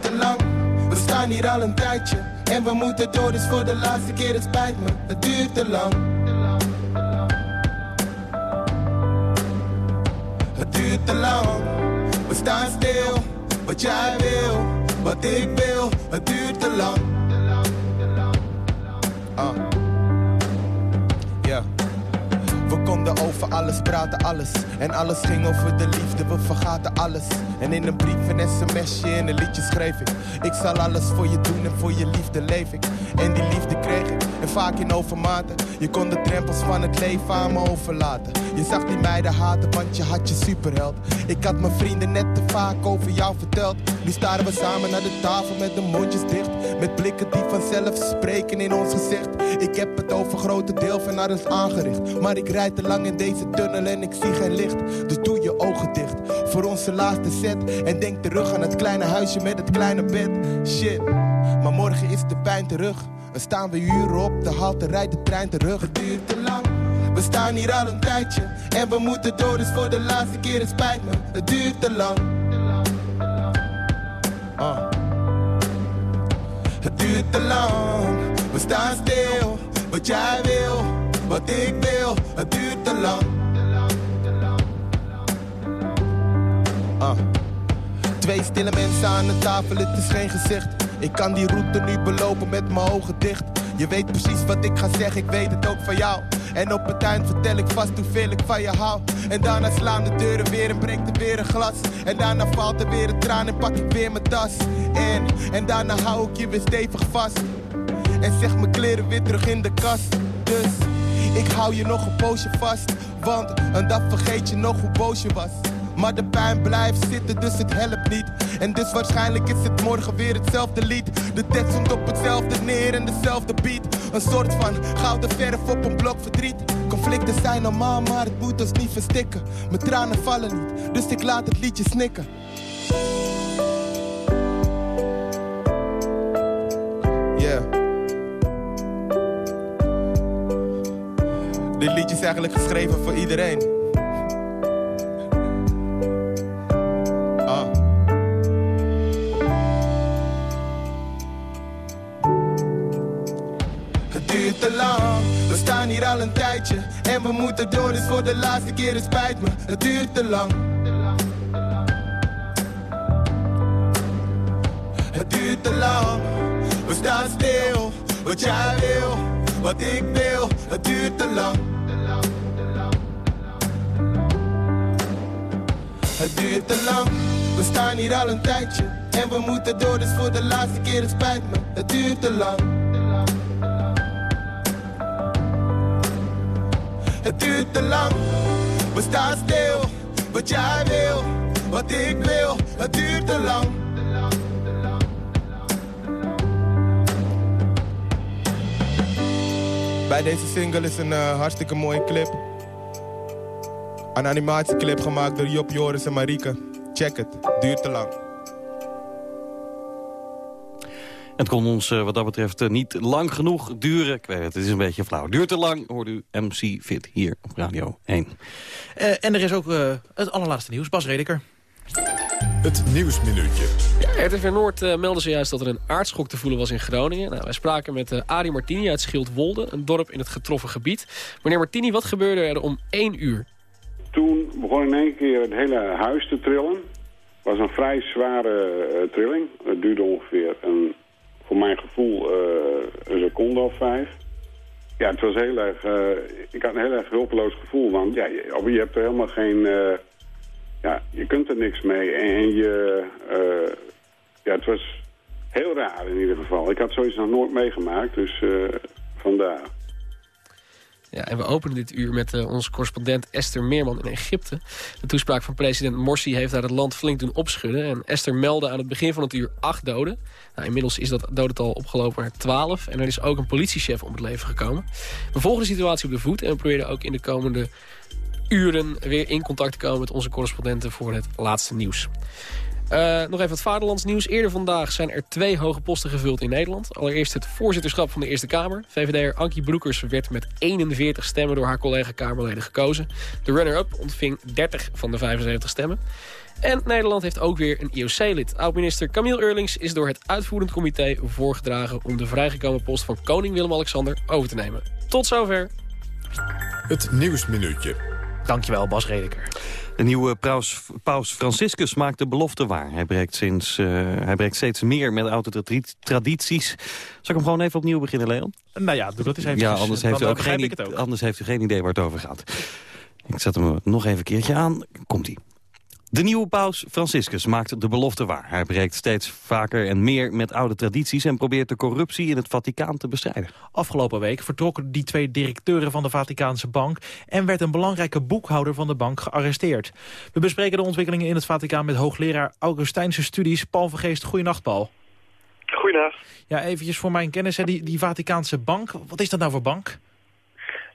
Te lang, we staan hier al een tijdje. En we moeten door, dus voor de laatste keer, het spijt me. Het duurt te lang. Het duurt te lang, we staan stil. Wat jij wil, wat ik wil, het duurt te lang. Ah. We konden over alles praten, alles. En alles ging over de liefde, we vergaten alles. En in een brief, een sms'je en een liedje schreef ik. Ik zal alles voor je doen en voor je liefde leef ik. En die liefde kreeg ik, en vaak in overmaten. Je kon de drempels van het leven aan me overlaten. Je zag die meiden haten, want je had je superheld. Ik had mijn vrienden net te vaak over jou verteld. Nu staren we samen naar de tafel met de mondjes dicht. Met blikken die vanzelf spreken in ons gezicht. Ik heb het over grote deel van alles aangericht. Maar ik rijd te lang in deze tunnel en ik zie geen licht. Dus doe je ogen dicht voor onze laatste set. En denk terug aan het kleine huisje met het kleine bed. Shit, maar morgen is de pijn terug. We staan we uren op de halte, rijdt de trein terug. Het duurt te lang. We staan hier al een tijdje en we moeten door, dus voor de laatste keer het spijt me. Het duurt te lang. Duurt te lang. We staan stil. Wat jij wil, wat ik wil. Het duurt te lang. Ah. Twee stille mensen aan de tafel, het is geen gezicht. Ik kan die route nu belopen met mijn ogen dicht. Je weet precies wat ik ga zeggen, ik weet het ook van jou. En op het eind vertel ik vast hoeveel ik van je hou. En daarna slaan de deuren weer en breekt er weer een glas. En daarna valt er weer een traan en pak ik weer mijn tas. En, en daarna hou ik je weer stevig vast. En zeg mijn kleren weer terug in de kast. Dus ik hou je nog een poosje vast. Want een dag vergeet je nog hoe boos je was. Maar de pijn blijft zitten, dus het helpt niet. En dus waarschijnlijk is het morgen weer hetzelfde lied. De tekst komt op hetzelfde neer en dezelfde beat. Een soort van gouden verf op een blok verdriet. Conflicten zijn normaal, maar het moet ons niet verstikken. Mijn tranen vallen niet, dus ik laat het liedje snikken. Yeah. Dit liedje is eigenlijk geschreven voor iedereen. Staan hier al een tijdje. En we moeten door, dus voor de laatste keer, het spijt me. Het duurt te lang. Het duurt te lang, we staan stil Wat jij wil, wat ik wil. Het duurt te lang. Het duurt te lang, we staan hier al een tijdje. En we moeten door, dus voor de laatste keer, het spijt me. Het duurt te lang duurt lang, we staan stil Wat jij wil, wat ik wil Het duurt te lang Bij deze single is een uh, hartstikke mooie clip. Een animatieclip gemaakt door Job, Joris en Marieke. Check het, duurt te lang. Het kon ons uh, wat dat betreft uh, niet lang genoeg duren. Ik weet het, het is een beetje flauw. Duurt te lang, hoort u MC Fit hier op Radio 1. en er is ook het allerlaatste nieuws. Bas Redeker. Het Nieuwsminuutje. Ja, RTV Noord uh, meldde zojuist dat er een aardschok te voelen was in Groningen. Nou, wij spraken met uh, Adi Martini uit Schildwolde, een dorp in het getroffen gebied. Meneer Martini, wat gebeurde er om één uur? Toen begon in één keer het hele huis te trillen. Het was een vrij zware uh, trilling. Het duurde ongeveer, een, voor mijn gevoel, een seconde of vijf. Ja, het was heel erg... ik had een heel erg hulpeloos gevoel, want ja, je, hebt er helemaal geen ja, je kunt er niks mee. En je, ja, het was heel raar in ieder geval. Ik had zoiets nog nooit meegemaakt, dus vandaar. Ja, en we openen dit uur met uh, onze correspondent Esther Meerman in Egypte. De toespraak van president Morsi heeft daar het land flink doen opschudden. En Esther meldde aan het begin van het uur acht doden. Nou, inmiddels is dat dodental opgelopen naar twaalf. En er is ook een politiechef om het leven gekomen. We volgen de situatie op de voet en we proberen ook in de komende uren weer in contact te komen met onze correspondenten voor het laatste nieuws. Uh, nog even het vaderlands nieuws. Eerder vandaag zijn er twee hoge posten gevuld in Nederland. Allereerst het voorzitterschap van de Eerste Kamer. VVD'er Ankie Broekers werd met 41 stemmen door haar collega-Kamerleden gekozen. De runner-up ontving 30 van de 75 stemmen. En Nederland heeft ook weer een IOC-lid. Oud-minister Camille Eurlings is door het uitvoerend comité voorgedragen... om de vrijgekomen post van koning Willem-Alexander over te nemen. Tot zover. Het Nieuwsminuutje. Dankjewel, Bas Redeker. De nieuwe paus, paus Franciscus maakt de belofte waar. Hij breekt, sinds, uh, hij breekt steeds meer met oude tradities. Zal ik hem gewoon even opnieuw beginnen, Leon? Nou ja, doe dat eens even. Ja, anders heeft, u ook geen, ook. anders heeft u geen idee waar het over gaat. Ik zet hem nog even een keertje aan. Komt-ie. De nieuwe paus Franciscus maakt de belofte waar. Hij breekt steeds vaker en meer met oude tradities... en probeert de corruptie in het Vaticaan te bestrijden. Afgelopen week vertrokken die twee directeuren van de Vaticaanse bank... en werd een belangrijke boekhouder van de bank gearresteerd. We bespreken de ontwikkelingen in het Vaticaan... met hoogleraar Augustijnse Studies Paul Vergeest. Goedenacht, Paul. Goedendag. Ja, eventjes voor mijn kennis, hè, die, die Vaticaanse bank. Wat is dat nou voor bank?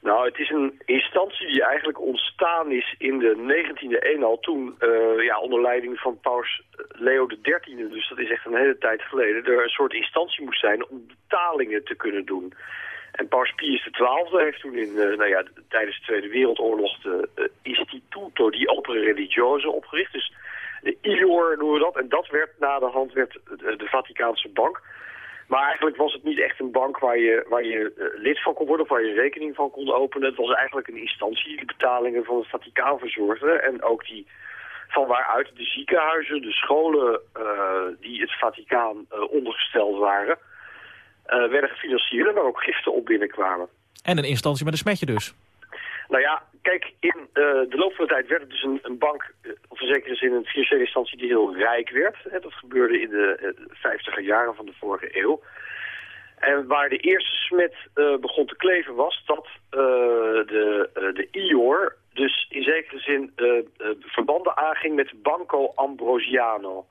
Nou, het is een instantie die eigenlijk ontstaan is in de 19e eeuw al. Toen, uh, ja, onder leiding van paus Leo XIII, dus dat is echt een hele tijd geleden, er een soort instantie moest zijn om betalingen te kunnen doen. En paus Pius XII heeft toen in, uh, nou ja, tijdens de Tweede Wereldoorlog de Instituto di Opere Religiose opgericht. Dus de IOR noemen we dat. En dat werd na de hand werd de Vaticaanse bank. Maar eigenlijk was het niet echt een bank waar je, waar je uh, lid van kon worden of waar je rekening van kon openen. Het was eigenlijk een instantie die de betalingen van het Vaticaan verzorgde. En ook die van waaruit de ziekenhuizen, de scholen uh, die het Vaticaan uh, ondergesteld waren, werden gefinancierd en waar ook giften op binnenkwamen. En een instantie met een smetje dus. Nou ja, kijk, in uh, de loop van de tijd werd het dus een, bank, of in zekere zin een financiële instantie die heel rijk werd. Hè, dat gebeurde in de vijftiger uh, jaren van de vorige eeuw. En waar de eerste smet begon te kleven was dat de, de IOR dus in zekere zin verbanden aanging met Banco Ambrosiano.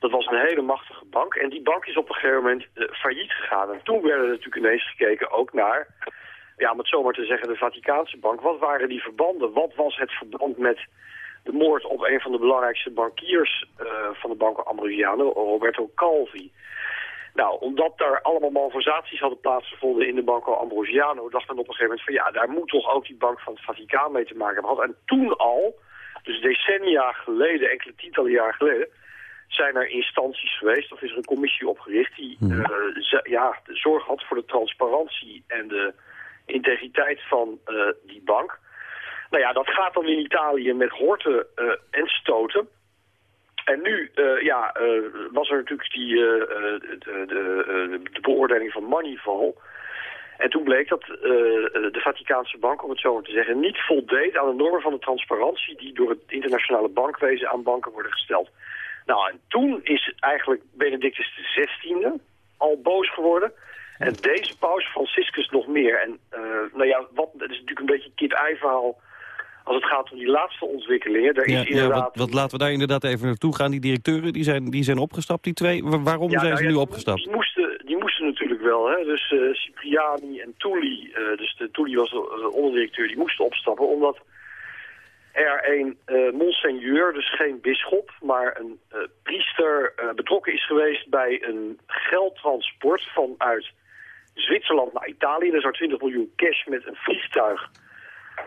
Dat was een hele machtige bank en die bank is op een gegeven moment failliet gegaan. En toen werden er natuurlijk ineens gekeken ook naar ja, om het zomaar te zeggen, de Vaticaanse bank. Wat waren die verbanden? Wat was het verband met de moord op een van de belangrijkste bankiers uh, van de Banco Ambrosiano, Roberto Calvi? Nou, omdat daar allemaal malversaties hadden plaatsgevonden in de Banco Ambrosiano, dacht men op een gegeven moment van ja, daar moet toch ook die bank van het Vaticaan mee te maken hebben gehad. En toen al, dus decennia geleden, enkele tientallen jaar geleden, zijn er instanties geweest, of is er een commissie opgericht die uh, ja, de zorg had voor de transparantie en de integriteit van uh, die bank. Nou ja, dat gaat dan in Italië met horten uh, en stoten. En nu uh, ja, was er natuurlijk die, de, de, de, beoordeling van Moneyval. En toen bleek dat de Vaticaanse bank, om het zo maar te zeggen, niet voldeed aan de normen van de transparantie die door het internationale bankwezen aan banken worden gesteld. Nou, en toen is eigenlijk Benedictus XVI al boos geworden. En deze paus, Franciscus, nog meer. En uh, nou ja, wat, het is natuurlijk een beetje een kip-ei verhaal als het gaat om die laatste ontwikkelingen. Daar ja, is inderdaad... ja, wat, wat, laten we daar inderdaad even naartoe gaan. Die directeuren die zijn, die zijn opgestapt, die twee. Waarom ja, zijn nou ze ja, nu opgestapt? Die moesten, die moesten natuurlijk wel. Hè? Dus uh, Cipriani en Tulli, uh, dus de, Tulli was de onderdirecteur, die moesten opstappen. Omdat er een uh, monseigneur, dus geen bisschop, maar een priester betrokken is geweest bij een geldtransport vanuit Zwitserland naar Italië. Er zou 20 miljoen cash met een vliegtuig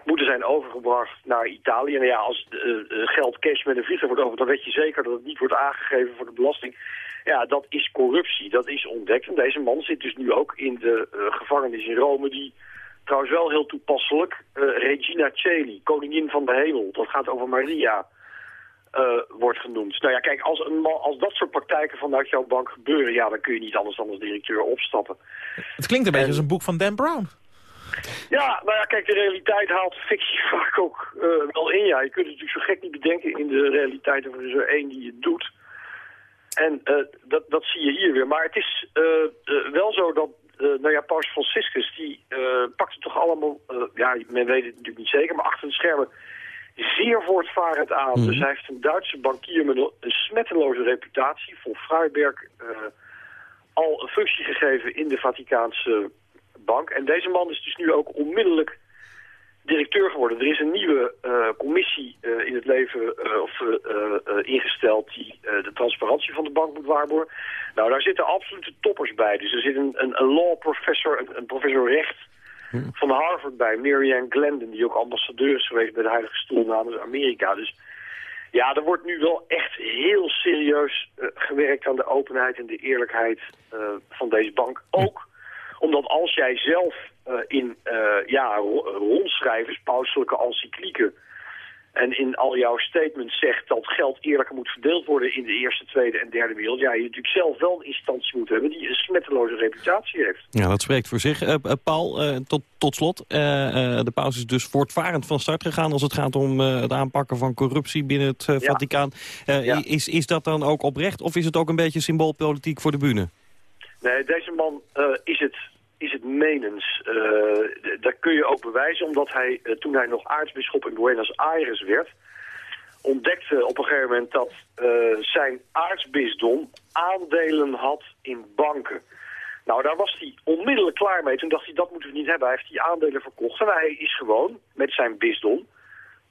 moeten zijn overgebracht naar Italië. En ja, als uh, geld cash met een vliegtuig wordt over, dan weet je zeker dat het niet wordt aangegeven voor de belasting. Ja, dat is corruptie. Dat is ontdekt. En deze man zit dus nu ook in de uh, gevangenis in Rome, die trouwens wel heel toepasselijk, Regina Celi, koningin van de hemel. Dat gaat over Maria. Uh, wordt genoemd. Nou ja, kijk, als, een, als dat soort praktijken vanuit jouw bank gebeuren... ja, dan kun je niet anders dan als directeur opstappen. Het klinkt een beetje als een boek van Dan Brown. Ja, nou ja, kijk, de realiteit haalt fictie vaak ook uh, wel in. Ja, je kunt het natuurlijk zo gek niet bedenken in de realiteit... of er is er één die het doet. En uh, dat, dat zie je hier weer. Maar het is wel zo dat nou ja, Paus Franciscus... die pakte toch allemaal... ja, men weet het natuurlijk niet zeker, maar achter de schermen zeer voortvarend aan. Mm -hmm. Dus hij heeft een Duitse bankier met een smetteloze reputatie, Von Freiberg, uh, al een functie gegeven in de Vaticaanse bank. En deze man is dus nu ook onmiddellijk directeur geworden. Er is een nieuwe uh, commissie uh, in het leven of, ingesteld die de transparantie van de bank moet waarborgen. Nou, daar zitten absolute toppers bij. Dus er zit een, een, een law professor, een, een professor recht van Harvard bij, Marianne Glendon, die ook ambassadeur is geweest bij de Heilige Stoel namens Amerika. Dus ja, er wordt nu wel echt heel serieus uh, gewerkt aan de openheid en de eerlijkheid uh, van deze bank. Ook omdat als jij zelf uh, in ja, rondschrijvers, pauselijke encyclieken en in al jouw statements zegt dat geld eerlijker moet verdeeld worden in de eerste, tweede en derde wereld. Ja, je natuurlijk zelf wel een instantie moet hebben die een smetteloze reputatie heeft. Ja, dat spreekt voor zich. Uh, Paul, uh, tot, tot slot. De paus is dus voortvarend van start gegaan als het gaat om het aanpakken van corruptie binnen het ja. Vaticaan. Ja. Is, is dat dan ook oprecht of is het ook een beetje symboolpolitiek voor de bühne? Nee, deze man is het is het menens. Uh, dat kun je ook bewijzen, omdat hij, uh, toen hij nog aartsbisschop in Buenos Aires werd... ontdekte op een gegeven moment dat uh, zijn aartsbisdom aandelen had in banken. Nou, daar was hij onmiddellijk klaar mee. Toen dacht hij, dat moeten we niet hebben. Hij heeft die aandelen verkocht. En hij is gewoon, met zijn bisdom,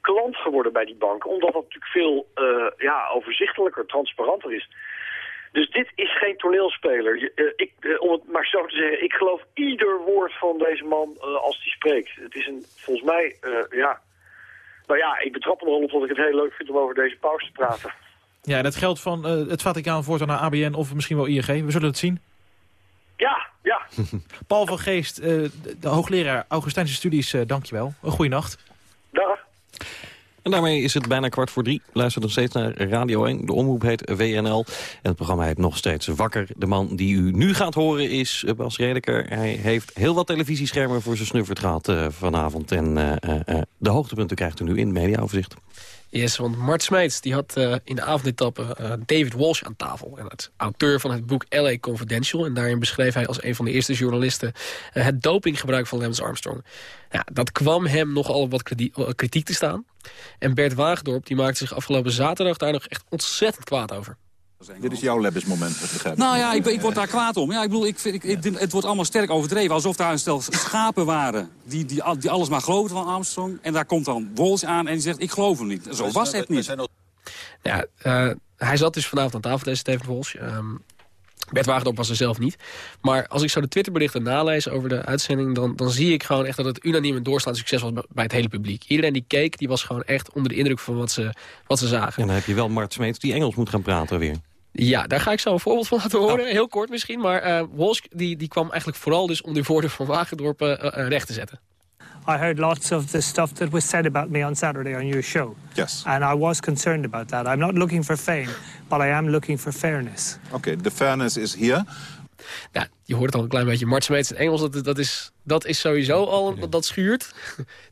klant geworden bij die bank. Omdat dat natuurlijk veel ja, overzichtelijker, transparanter is. Dus dit is geen toneelspeler. Je, uh, ik, uh, om het maar zo te zeggen, ik geloof ieder woord van deze man als hij spreekt. Het is een, volgens mij, ja... Nou ja, ik betrap er al op dat ik het heel leuk vind om over deze pauze te praten. Ja, en het geldt van het Vaticaan voortaan naar ABN of misschien wel ING. We zullen het zien. Ja, ja. Paul van Geest, de hoogleraar Augustijnse Studies, dankjewel. Een goede nacht. Dag. En daarmee is het bijna kwart voor drie. Luister nog steeds naar Radio 1. De omroep heet WNL. En het programma heet nog steeds Wakker. De man die u nu gaat horen is Bas Redeker. Hij heeft heel wat televisieschermen voor zijn snuffert gehad uh, vanavond. En uh, de hoogtepunten krijgt u nu in het mediaoverzicht. Yes, want Mart Smeets die had in de avondetappe David Walsh aan tafel. En het auteur van het boek L.A. Confidential. En daarin beschreef hij als een van de eerste journalisten... Het dopinggebruik van Lance Armstrong. Ja, dat kwam hem nogal wat kritiek te staan. En Bert Waagdorp die maakte zich afgelopen zaterdag daar nog echt ontzettend kwaad over. Dit is jouw Lebbes-moment, begrijp Nou ja, ik, ik, word daar kwaad om. Ja, ik bedoel, ik, ik, ik, het wordt allemaal sterk overdreven. Alsof daar een stel schapen waren die, die, die alles maar geloofden van Armstrong. En daar komt dan Walsh aan en die zegt, ik geloof hem niet. Zo was het niet. Ja, uh, hij zat dus vanavond aan tafel, deze Steven Walsh. Um, Bert Wagendorp was er zelf niet. Maar als ik zo de Twitterberichten nalees over de uitzending... Dan, dan zie ik gewoon echt dat het unaniem een doorslaand succes was bij het hele publiek. Iedereen die keek, die was gewoon echt onder de indruk van wat ze, wat ze zagen. En dan heb je wel Mart Smeets die Engels moet gaan praten weer. Ja, daar ga ik zo een voorbeeld van laten horen. Heel kort misschien. Maar uh, Walsh die, die kwam eigenlijk vooral dus om de woorden van Wagendorp uh, uh, recht te zetten. I heard lots of the stuff that was said about me on Saturday on your show. Yes. And I was concerned about that. I'm not looking for fame, but I am looking for fairness. Okay, the fairness is here. Ja, je hoort het al een klein beetje. Mart Smeets in Engels, dat, dat, is, dat is sowieso al, dat, dat schuurt.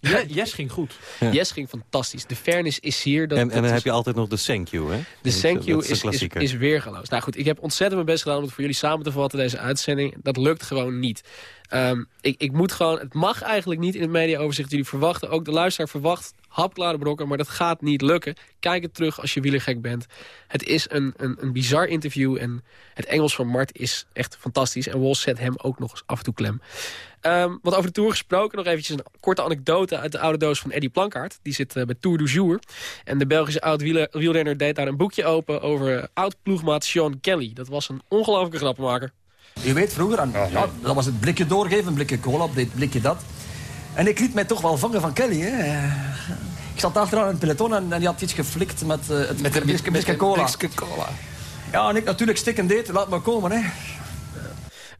Ja, yes ging goed. Ja. Yes ging fantastisch. De fairness is hier. Dat, en en dan is, heb je altijd nog de thank you, hè? De thank you is, is, is, is weergeloos. Nou goed, ik heb ontzettend mijn best gedaan om het voor jullie samen te vatten, deze uitzending. Dat lukt gewoon niet. Um, ik, ik moet gewoon, het mag eigenlijk niet in het mediaoverzicht. Jullie verwachten, ook de luisteraar verwacht hapklare brokken, maar dat gaat niet lukken. Kijk het terug als je wielergek bent. Het is een, een, een bizar interview en het Engels van Mart is echt fantastisch. En Wolf zet hem ook nog eens af en toe klem. Um, wat over de Tour gesproken, nog eventjes een korte anekdote uit de oude doos van Eddie Plankaart. Die zit uh, bij Tour du Jour. En de Belgische oud-wielrenner deed daar een boekje open over oud-ploegmaat Sean Kelly. Dat was een ongelofelijke grappenmaker. Je weet, vroeger, en, ja, dat was het blikje doorgeven, een blikje cola, dit blikje dat. En ik liet mij toch wel vangen van Kelly. Hè. Ik zat achteraan in het peloton en, en die had iets geflikt met, uh, het, met een blikje, blikje cola. cola. Ja, en ik natuurlijk stikken deed, laat maar komen. Hè.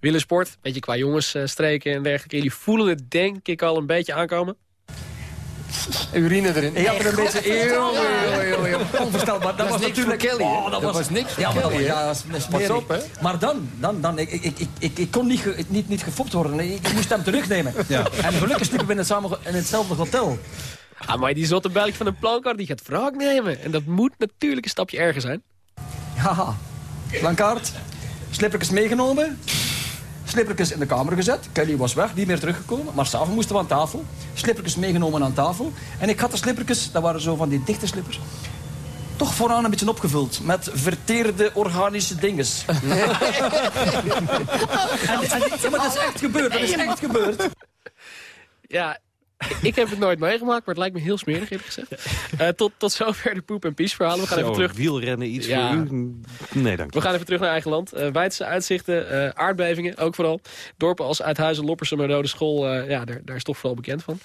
Wielersport, beetje qua jongens uh, streken en dergelijke. Jullie voelen het denk ik al een beetje aankomen. Urine erin. Ik had er een beetje... Eeuw, eeuw, eeuw, Onvoorstelbaar. Dat, was natuurlijk... Kelly, oh, dat, was, niks ja, maar, Kelly, ja, dat was Pas op, hè. Maar dan, dan, dan ik, ik, ik, kon niet, niet, niet gefopt worden. Ik moest hem terugnemen. Ja. En gelukkig sliepen we in hetzelfde hotel. Ah, maar die zotte belg van een plankaart die gaat wraak nemen. En dat moet natuurlijk een stapje erger zijn. Ja, plankaart. Slippertjes meegenomen. Slippertjes in de kamer gezet. Kelly was weg, niet meer teruggekomen. Maar s'avonds moesten we aan tafel. Slippertjes meegenomen aan tafel. En ik had de slippertjes, dat waren zo van die dichte slippers toch vooraan een beetje opgevuld met verteerde organische dinges. en, en, maar dat is echt gebeurd, dat is echt gebeurd. Ja, ik heb het nooit meegemaakt, maar het lijkt me heel smerig eerlijk gezegd. Uh, tot, tot zover de poep en pies verhalen. We gaan Zo, even terug. wielrennen, iets ja. voor u? Nee, dank We gaan even terug naar eigen land. Uh, Weidse uitzichten, uh, aardbevingen ook vooral. Dorpen als Uithuizen, Loppersum en Rode School, ja, daar, daar is toch vooral bekend van.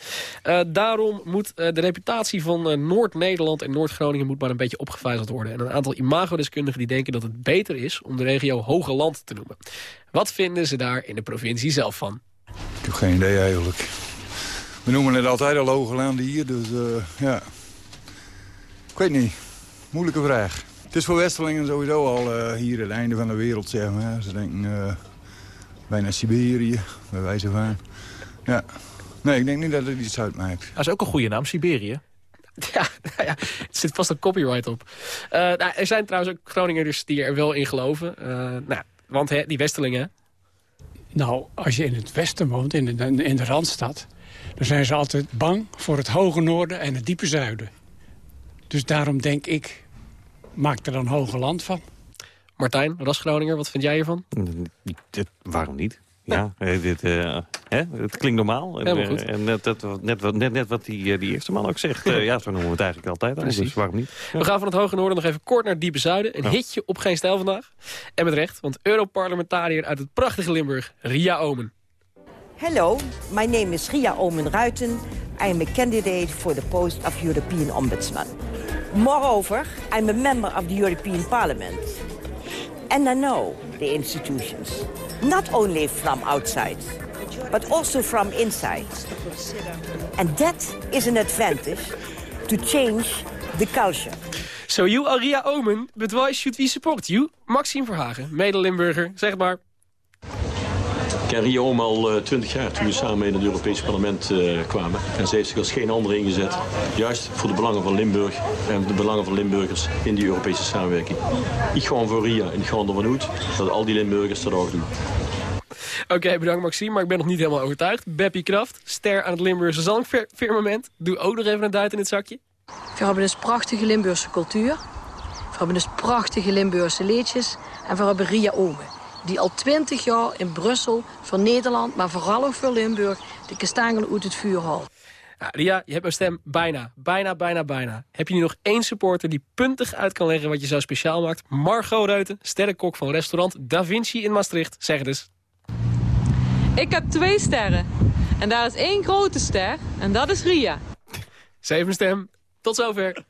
daarom moet de reputatie van Noord-Nederland en Noord-Groningen moet maar een beetje opgevijzeld worden. En een aantal imagodeskundigen die denken dat het beter is om de regio Hoge Land te noemen. Wat vinden ze daar in de provincie zelf van? Ik heb geen idee eigenlijk. We noemen het altijd al hoge landen hier, dus uh, ja. Ik weet niet. Moeilijke vraag. Het is voor Westelingen sowieso al uh, hier het einde van de wereld, zeg maar. Ze denken uh, bijna Siberië, bij wijze van. Ja. Nee, ik denk niet dat het iets uitmaakt. Dat is ook een goede naam, Siberië. Ja, nou ja, er zit vast een copyright op. Uh, nou, er zijn trouwens ook Groningers die er wel in geloven. Uh, nou, want hè, die Westelingen... Nou, als je in het westen woont, in de, in de Randstad... dan zijn ze altijd bang voor het hoge noorden en het diepe zuiden. Dus daarom denk ik, maak er dan hoge land van. Martijn, Ras Groninger, wat vind jij hiervan? Waarom niet? Ja, eh, dit, eh, hè? het klinkt normaal. En, Helemaal goed. eh, en net, net, net, wat- net, net wat die, eh, die eerste man ook zegt. Eh, ja, zo noemen we het eigenlijk altijd al. Precies. Dus waarom niet? We gaan van het hoge noorden nog even kort naar het diepe zuiden. Een Ja. hitje op geen stijl vandaag. En met recht, want Europarlementariër uit het prachtige Limburg, Ria Omen. Hello, my name is Ria Omen-Ruiten. I am a candidate for the post of European Ombudsman. Moreover, I'm a member of the European Parliament. And I know the institutions, not only from outside, but also from inside. And that is an advantage to change the culture. So you are Ria Omen, but why should we support you? Maxime Verhagen, mede-Limburger, zeg maar. Ik ken Ria Oom al eh, twintig jaar toen we samen in het Europese parlement eh, kwamen. En ze heeft zich als geen andere ingezet. Juist voor de belangen van Limburg en de belangen van Limburgers in die Europese samenwerking. Ik gewoon voor Ria en ik gewoon ervan uit dat al die Limburgers dat ook doen. Oké, bedankt Maxime, maar ik ben nog niet helemaal overtuigd. Beppie Kraft, ster aan het Limburgse zangfirmament. Doe ook nog even een duit in het zakje. We hebben dus prachtige Limburgse cultuur. We hebben dus prachtige Limburgse liedjes. En we hebben Ria Omen. Die al twintig jaar in Brussel voor Nederland, maar vooral ook voor Limburg... de kastangelen uit het vuur haalt. Ja, Ria, je hebt mijn stem bijna, bijna, bijna, bijna. Heb je nu nog één supporter die puntig uit kan leggen wat je zo speciaal maakt? Margot Reuten, sterrenkok van restaurant Da Vinci in Maastricht. Zeg het eens. Ik heb twee sterren. En daar is één grote ster. En dat is Ria. Zeven stem. Tot zover.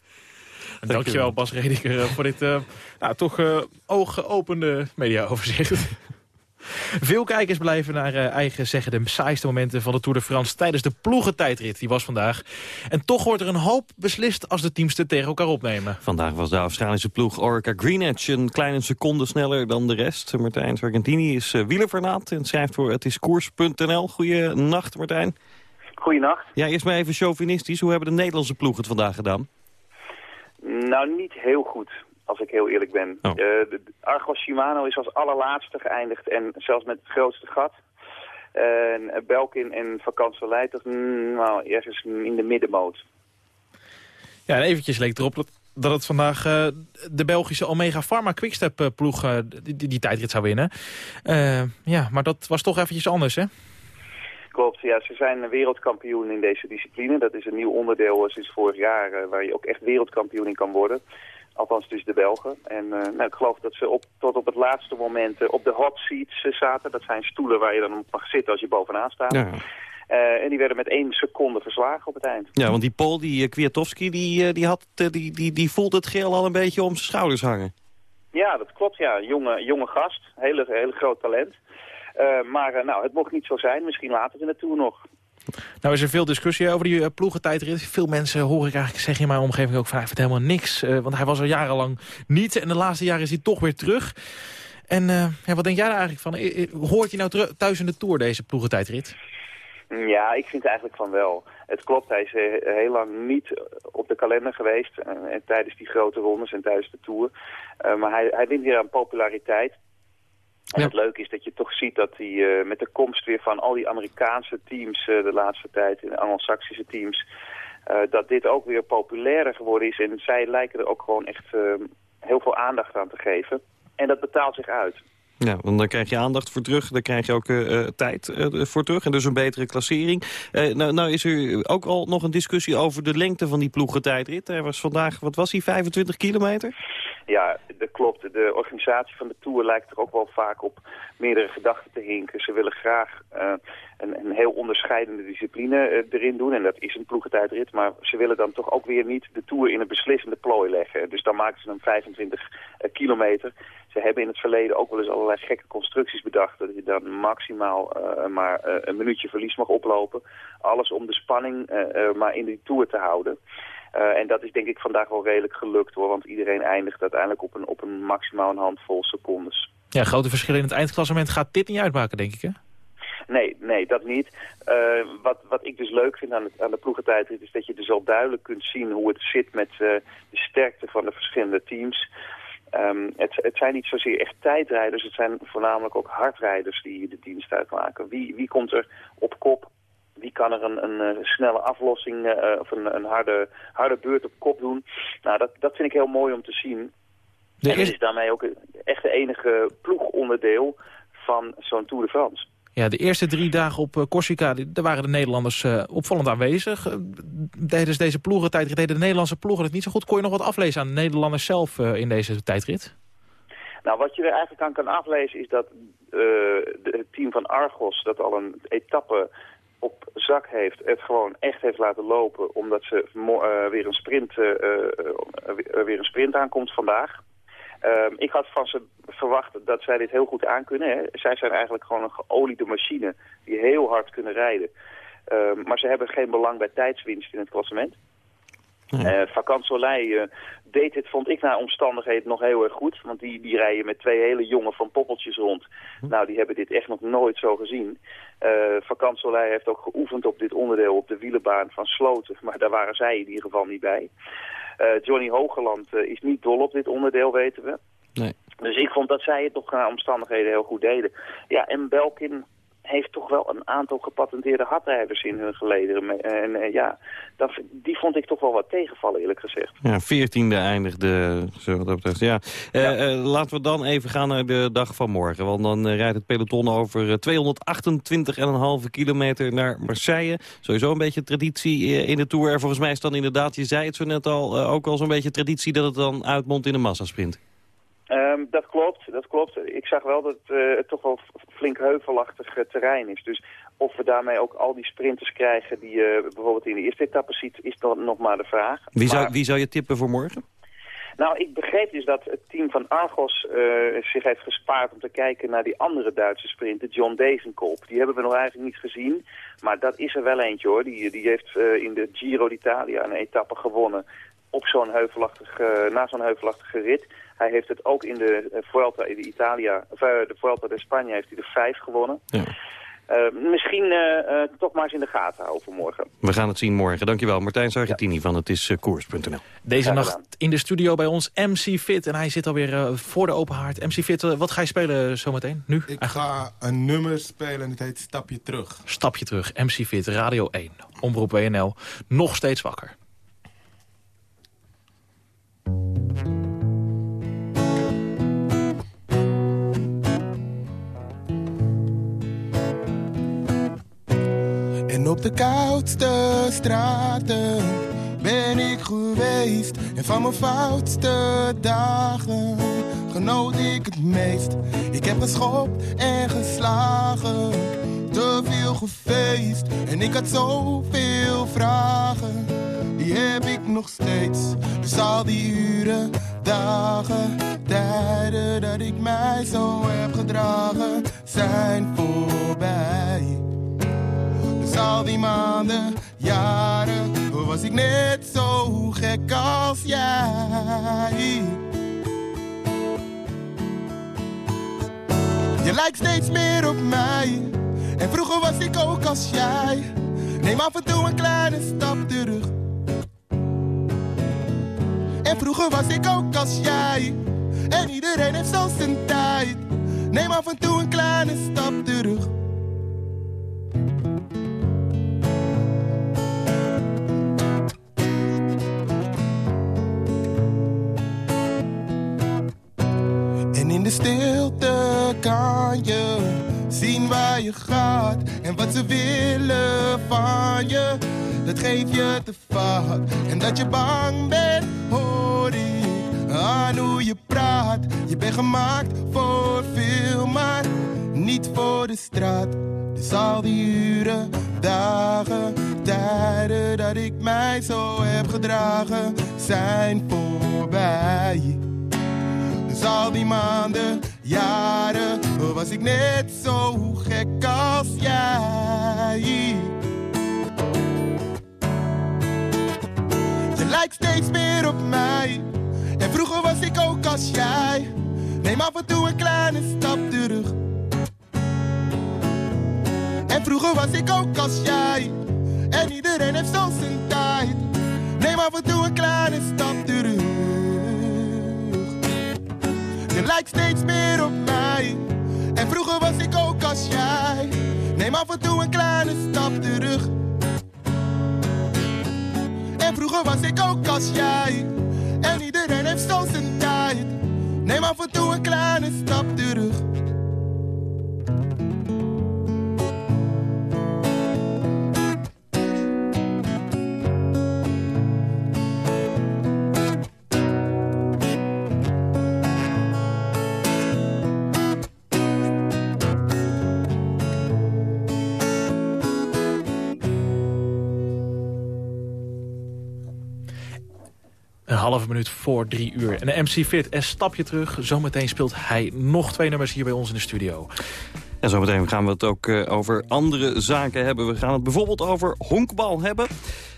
En dankjewel Bas Rediker eh, voor dit eh, nou, toch eh ooggeopende mediaoverzicht. Veel kijkers blijven naar eigen zeggen de saaiste momenten van de Tour de France tijdens de ploegentijdrit. Die was vandaag. En toch wordt er een hoop beslist als de teams het tegen elkaar opnemen. Vandaag was de Australische ploeg Orica Greenwich een kleine seconde sneller dan de rest. Martijn Sargentini is uh, wielervernaat en schrijft voor het is koers.nl. Goeienacht Martijn. Goeienacht. Ja, eerst maar even chauvinistisch. Hoe hebben de Nederlandse ploeg het vandaag gedaan? Nou, niet heel goed, als ik heel eerlijk ben. Oh. Uh, de Argos Shimano is als allerlaatste geëindigd en zelfs met het grootste gat. En Belkin en Vakant Leid, dat mm, nou, ergens in de middenmoot. Ja, en eventjes leek erop dat, dat het vandaag uh, de Belgische Omega Pharma Quickstep uh, ploeg uh, die, die, die tijdrit zou winnen. ja, maar dat was toch eventjes anders, hè? Klopt, ja, ze zijn wereldkampioen in deze discipline. Dat is een nieuw onderdeel sinds vorig jaar waar je ook echt wereldkampioen in kan worden. Althans dus de Belgen. En uh, nou, ik geloof dat ze op, tot op het laatste moment uh, op de hot seats uh, zaten. Dat zijn stoelen waar je dan op mag zitten als je bovenaan staat. Ja. en die werden met één seconde verslagen op het eind. Ja, want die Paul, die Kwiatowski, die, die, had, die, die, die voelde het geel al een beetje om zijn schouders hangen. Ja, dat klopt. Ja, jonge, jonge gast. Hele, hele groot talent. Maar nou, het mocht niet zo zijn. Misschien later in de Tour nog. Nou is er veel discussie over die uh, ploegentijdrit. Veel mensen hoor ik eigenlijk zeggen in mijn omgeving ook van hij vindt helemaal niks. Want hij was er jarenlang niet en de laatste jaren is hij toch weer terug. En uh, ja, wat denk jij daar eigenlijk van? Hoort hij nou thuis in de Tour deze ploegentijdrit? Ja, ik vind eigenlijk van wel. Het klopt, hij is heel lang niet op de kalender geweest. en tijdens die grote rondes en tijdens de Tour. maar hij, hij wint weer aan populariteit. En ja. het leuke is dat je toch ziet dat hij uh, met de komst weer van al die Amerikaanse teams uh, de laatste tijd, de Anglo-Saxische teams, uh, dat dit ook weer populairder geworden is. En zij lijken er ook gewoon echt heel veel aandacht aan te geven. En dat betaalt zich uit. Ja, want dan krijg je aandacht voor terug, dan krijg je ook uh, tijd uh, voor terug en dus een betere klassering. Uh, nou, nou is er ook al nog een discussie over de lengte van die ploegentijdrit. Hij was vandaag, wat was hij, 25 kilometer? Ja, dat klopt. De organisatie van de Tour lijkt er ook wel vaak op meerdere gedachten te hinken. Ze willen graag een, een, heel onderscheidende discipline erin doen. En dat is een ploegentijdrit. Maar ze willen dan toch ook weer niet de Tour in een beslissende plooi leggen. Dus dan maken ze hem 25 kilometer. Ze hebben in het verleden ook wel eens allerlei gekke constructies bedacht. Dat je dan maximaal maar een minuutje verlies mag oplopen. Alles om de spanning maar in die Tour te houden. En dat is denk ik vandaag wel redelijk gelukt hoor. Want iedereen eindigt uiteindelijk op een, op een maximaal een handvol secondes. Ja, grote verschillen in het eindklassement gaat dit niet uitmaken denk ik hè? Nee, nee, dat niet. Uh, wat, wat ik dus leuk vind aan, het, aan de ploegentijdrit is dat je dus al duidelijk kunt zien hoe het zit met uh, de sterkte van de verschillende teams. Um, het, het zijn niet zozeer echt tijdrijders, het zijn voornamelijk ook hardrijders die de dienst uitmaken. Wie, wie komt er op kop? Wie kan er een, een, een snelle aflossing uh, of een, een harde, harde beurt op kop doen? Nou, dat, dat vind ik heel mooi om te zien. De en het is daarmee ook echt de enige ploegonderdeel van zo'n Tour de France. Ja, de eerste drie dagen op eh, Corsica, daar waren de Nederlanders eh, opvallend aanwezig. Eh, Tijdens deze ploegentijdrit deden de Nederlandse ploegen het niet zo goed. Kon je nog wat aflezen aan de Nederlanders zelf eh, in deze tijdrit? Nou, wat je er eigenlijk aan kan aflezen is dat eh, het team van Argos... dat al een etappe op zak heeft, het gewoon echt heeft laten lopen... omdat ze eh, weer, een sprint, eh, eh, weer een sprint aankomt vandaag. Ehm, ik had van ze verwacht dat zij dit heel goed aankunnen. Hè. Zij zijn eigenlijk gewoon een geoliede machine die heel hard kunnen rijden. Ehm, maar ze hebben geen belang bij tijdswinst in het klassement. Eh Vakant Soleil eh, deed het, vond ik naar omstandigheden nog heel erg goed. Want die, die rijden met twee hele jonge van poppeltjes rond. Nou, die hebben dit echt nog nooit zo gezien. Eh Vakant Soleil heeft ook geoefend op dit onderdeel op de wielenbaan van Sloten. Maar daar waren zij in ieder geval niet bij. Eh, Johnny Hogeland eh, is niet dol op dit onderdeel, weten we. Nee. Dus ik vond dat zij het toch naar omstandigheden heel goed deden. Ja, en Belkin heeft toch wel een aantal gepatenteerde hardrijders in hun gelederen. Me- En eh, ja, dat, die vond ik toch wel wat tegenvallen, eerlijk gezegd. Ja, veertiende eindigde, zo wat dat betreft. Ja. Eh, eh, laten we dan even gaan naar de dag van morgen. Want dan eh, rijdt het peloton over eh, 228,5 kilometer naar Marseille. Sowieso een beetje traditie eh, in de Tour. En volgens mij is dan inderdaad, je zei het zo net al, eh, ook al zo'n beetje traditie dat het dan uitmondt in een massasprint. Ehm, dat klopt, dat klopt. Ik zag wel dat eh, het toch wel flink heuvelachtig eh, terrein is. Dus of we daarmee ook al die sprinters krijgen die je bijvoorbeeld in de eerste etappe ziet, is dan nog maar de vraag. Wie zou, wie zou je tippen voor morgen? Nou, ik begreep dus dat het team van Argos eh, zich heeft gespaard om te kijken naar die andere Duitse sprinter, John Degenkolb. Die hebben we nog eigenlijk niet gezien, maar dat is er wel eentje hoor. Die, die heeft eh, in de Giro d'Italia een etappe gewonnen op zo'n heuvelachtig, eh, na zo'n heuvelachtige rit. Hij heeft het ook in de eh, Vuelta in de Italia, of, eh, de Vuelta de Spanje heeft hij er vijf gewonnen. Eh, misschien toch maar eens in de gaten houden voor morgen. We gaan het zien morgen. Dankjewel, Martijn Sargentini van het is koers.nl. Deze nacht in de studio bij ons MC Fit. En hij zit alweer voor de open haard. MC Fit, wat ga je spelen zometeen? Nu? Ik ga een nummer spelen en het heet Stapje Terug. Stapje terug. MC Fit, Radio 1. Omroep WNL. Nog steeds wakker. De koudste straten ben ik geweest. En van mijn foutste dagen genoot ik het meest. Ik heb geschopt en geslagen, te veel gefeest. En ik had zoveel vragen, die heb ik nog steeds. Dus al die uren, dagen, tijden dat ik mij zo heb gedragen, zijn voorbij. Al die maanden, jaren, was ik net zo gek als jij. Je lijkt steeds meer op mij. En vroeger was ik ook als jij. Neem af en toe een kleine stap terug. En vroeger was ik ook als jij. En iedereen heeft zo zijn tijd. Neem af en toe een kleine stap terug. Kan je zien waar je gaat en wat ze willen van je. Dat geeft je te vaak. En dat je bang bent, hoor ik aan hoe je praat. Je bent gemaakt voor veel, maar niet voor de straat. Dus al die uren, dagen, tijden dat ik mij zo heb gedragen, zijn voorbij. Dus al die maanden, jaren, was ik net zo gek als jij. Je lijkt steeds meer op mij. En vroeger was ik ook als jij. Neem af en toe een kleine stap terug. En vroeger was ik ook als jij. En iedereen heeft zo zijn tijd. Neem af en toe een kleine stap terug. Lijkt steeds meer op mij. En vroeger was ik ook als jij. Neem af en toe een kleine stap terug. En vroeger was ik ook als jij. En iedereen heeft zo zijn tijd. Neem af en toe een kleine stap terug. Halve minuut voor drie uur. En de MC Fit, een stapje terug. Zometeen speelt hij nog twee nummers hier bij ons in de studio. En zometeen gaan we het ook uh, over andere zaken hebben. We gaan het bijvoorbeeld over honkbal hebben.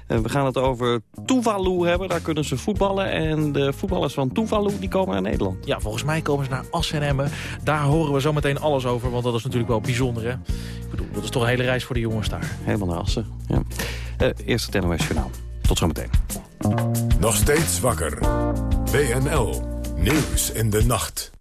Uh, we gaan het over Tuvalu hebben. Daar kunnen ze voetballen. En de voetballers van Tuvalu die komen naar Nederland. Ja, volgens mij komen ze naar Assen en Emmen. Daar horen we zometeen alles over. Want dat is natuurlijk wel bijzonder, hè? Ik bedoel, dat is toch een hele reis voor de jongens daar. Helemaal naar Assen, ja. Uh, eerst het NOS Journaal. Tot zometeen. Nog steeds wakker. WNL. Nieuws in de nacht.